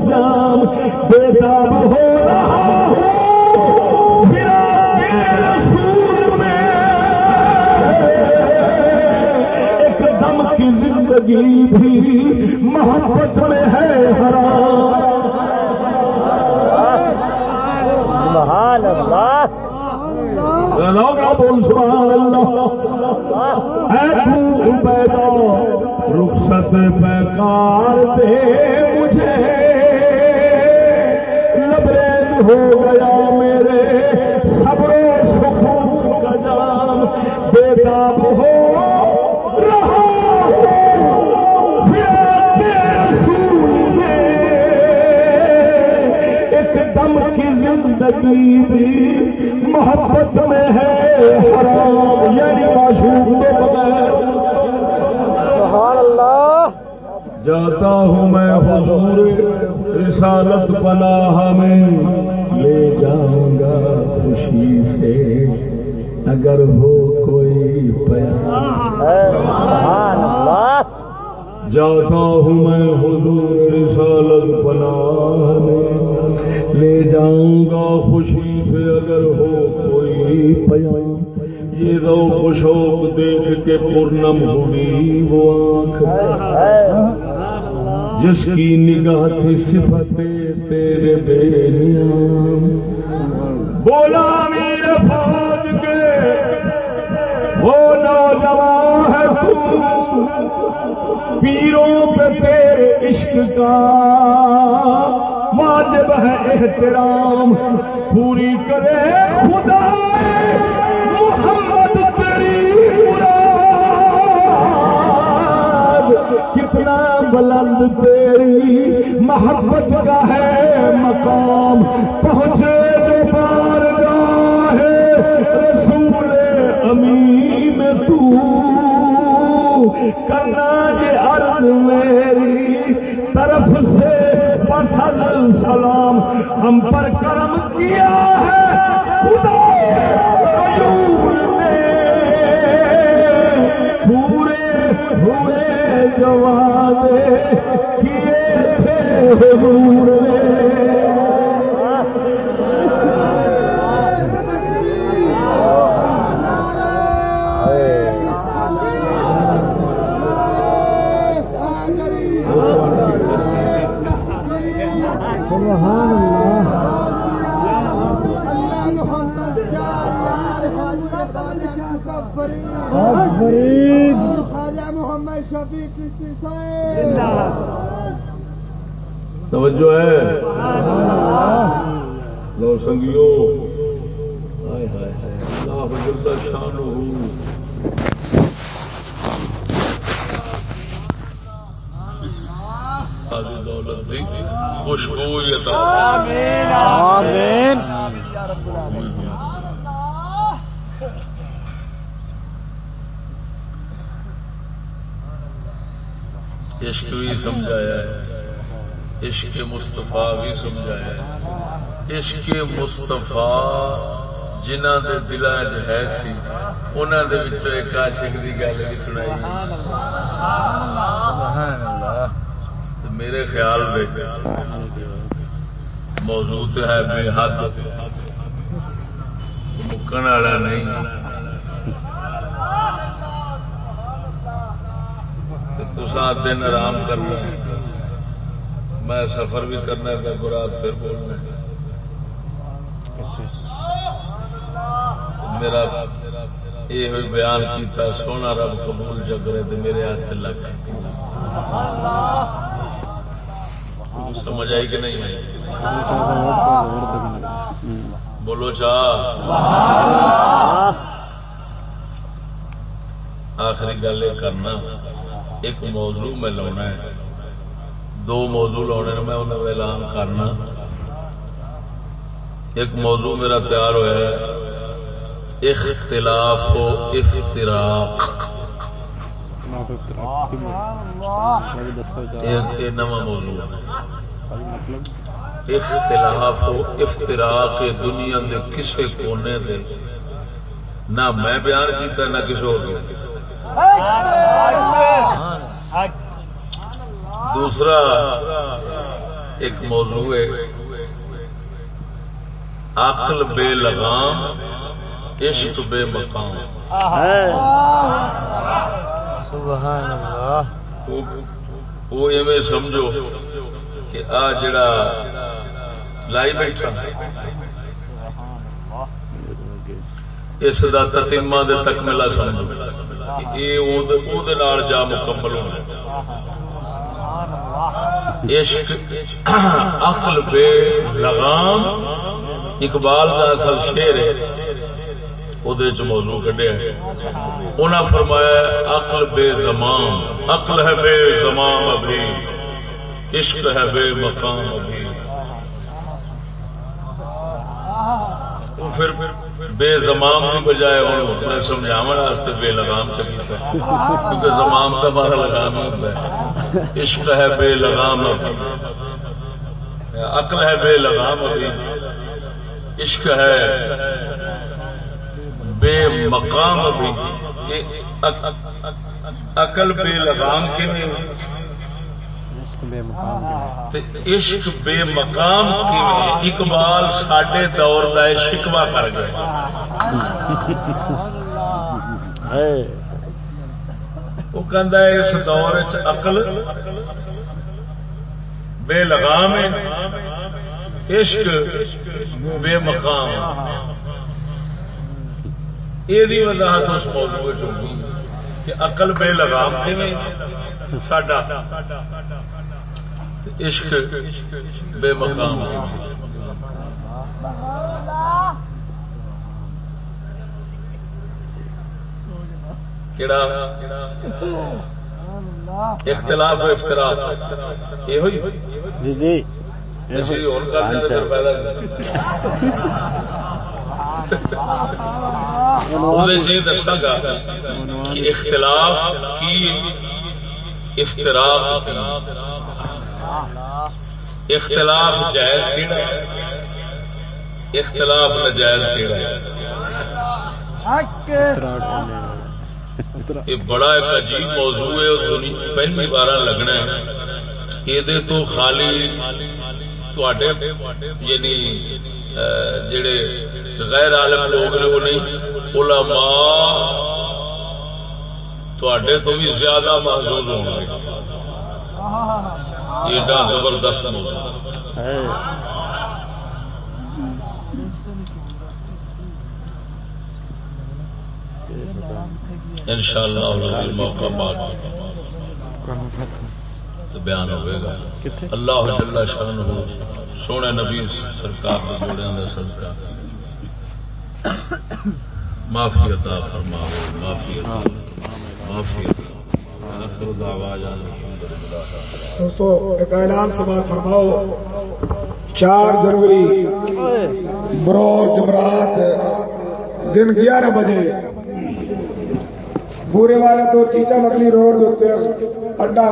جام بیتاب ہو رہا ہوں زندگی بھی محبت میں ہے حرام۔ سبحان اللہ۔ بول، سبحان اللہ۔ اے پیدا، رخصت بیکار دے مجھے۔ لبریز جس کی نگاہ تھی صفت تیرے بے نیام بولا میر فوج کے، وہ نوجوان ہے تو پیروں پہ تیرے عشق کا واجب ہے احترام۔ دے وچوں ایک عاشق دی گل بھی سنائی میرے خیال موضوع تو ہے بے حد مکن والا نہیں تسا دن آرام کرنا میں سفر بھی کرنا ہے برات پھر بولنا ہے میرا یہ ہوئی بیان کیتا، سونا رب قبول جگرے تو میرے آستے لگ سمجھ آئی کہ نہیں؟ آئی بولو چاہ آخری گل یہ کرنا، ایک موضوع میں لاؤنا ہے۔ دو موضوع لاؤنے میں انہیں اعلان کرنا۔ ایک موضوع میرا تیار ہوا ہے۔ اختلاف و افتراق. یہ نواں موضوع اختلاف و افتراق دنیا دے کسے کونے دے. نہ میں بیان کیتا، نہ کسی اور دوسرا ایک موضوع ہے، عقل بے لگام عشق بے مقام۔ وہ ایویں سمجھو کہ آ جڑا لائی بیٹھا اس دا تتیما دے تکملہ سمجھو یہ جا مکمل ہونا۔ عشق عقل بے لگام اقبال کا اصل شیر ہے۔ موضوع کڈیا انہاں فرمایا عقل بے زمام عقل ہے بے زمام ابھی عشق ہے بے مقام ابھی پھر بے زمام کی بجائے میں سمجھاو واسطے بے لگام چکیتا کیونکہ زمام کا بارہ لگام ہوتا ہے عشق ہے بے لگام ابھی عقل ہے بے لگام ابھی عشق ہے بے مقام بھی عقل بے لگام کے عشق بے مقام کی اقبال سڈے دور کا شکوا کر گیا وہ کہہ اس دور چقل بے لگام عشق بے مقام۔ یہ وضاحت اس موضوع ہوگی کہ عقل بے لگام ساڈا عشق بے مقام کیڑا اختلاف و یہ ہوئی جی جی یہ دسا گا کہ اختلاف کی افتراق کی اختلاف جائز کیڑا اختلاف نجائز کیڑا یہ بڑا ایک عجیب موضوع ہے پہلی بار لگنا ہے یہ تو خالی یعنی جڑے غیر عالم لوگ نے وہ نہیں علماء تواڈے تو بھی زیادہ محظوظ ہوں گے ایڈا زبردست موضوع ان شاء اللہ موقع بات تو بیان ہوئے گا۔ اللہ جل شان ہو سونے نبی سرکار کے جوڑے کا سرکار معافی عطا فرماؤ معافی معافی دوستو ایک اعلان سماعت فرماؤ۔ چار جنوری بروز جمعرات دن گیارہ بجے۔ بورے والے تو چیچا مکلی روڈ اڈا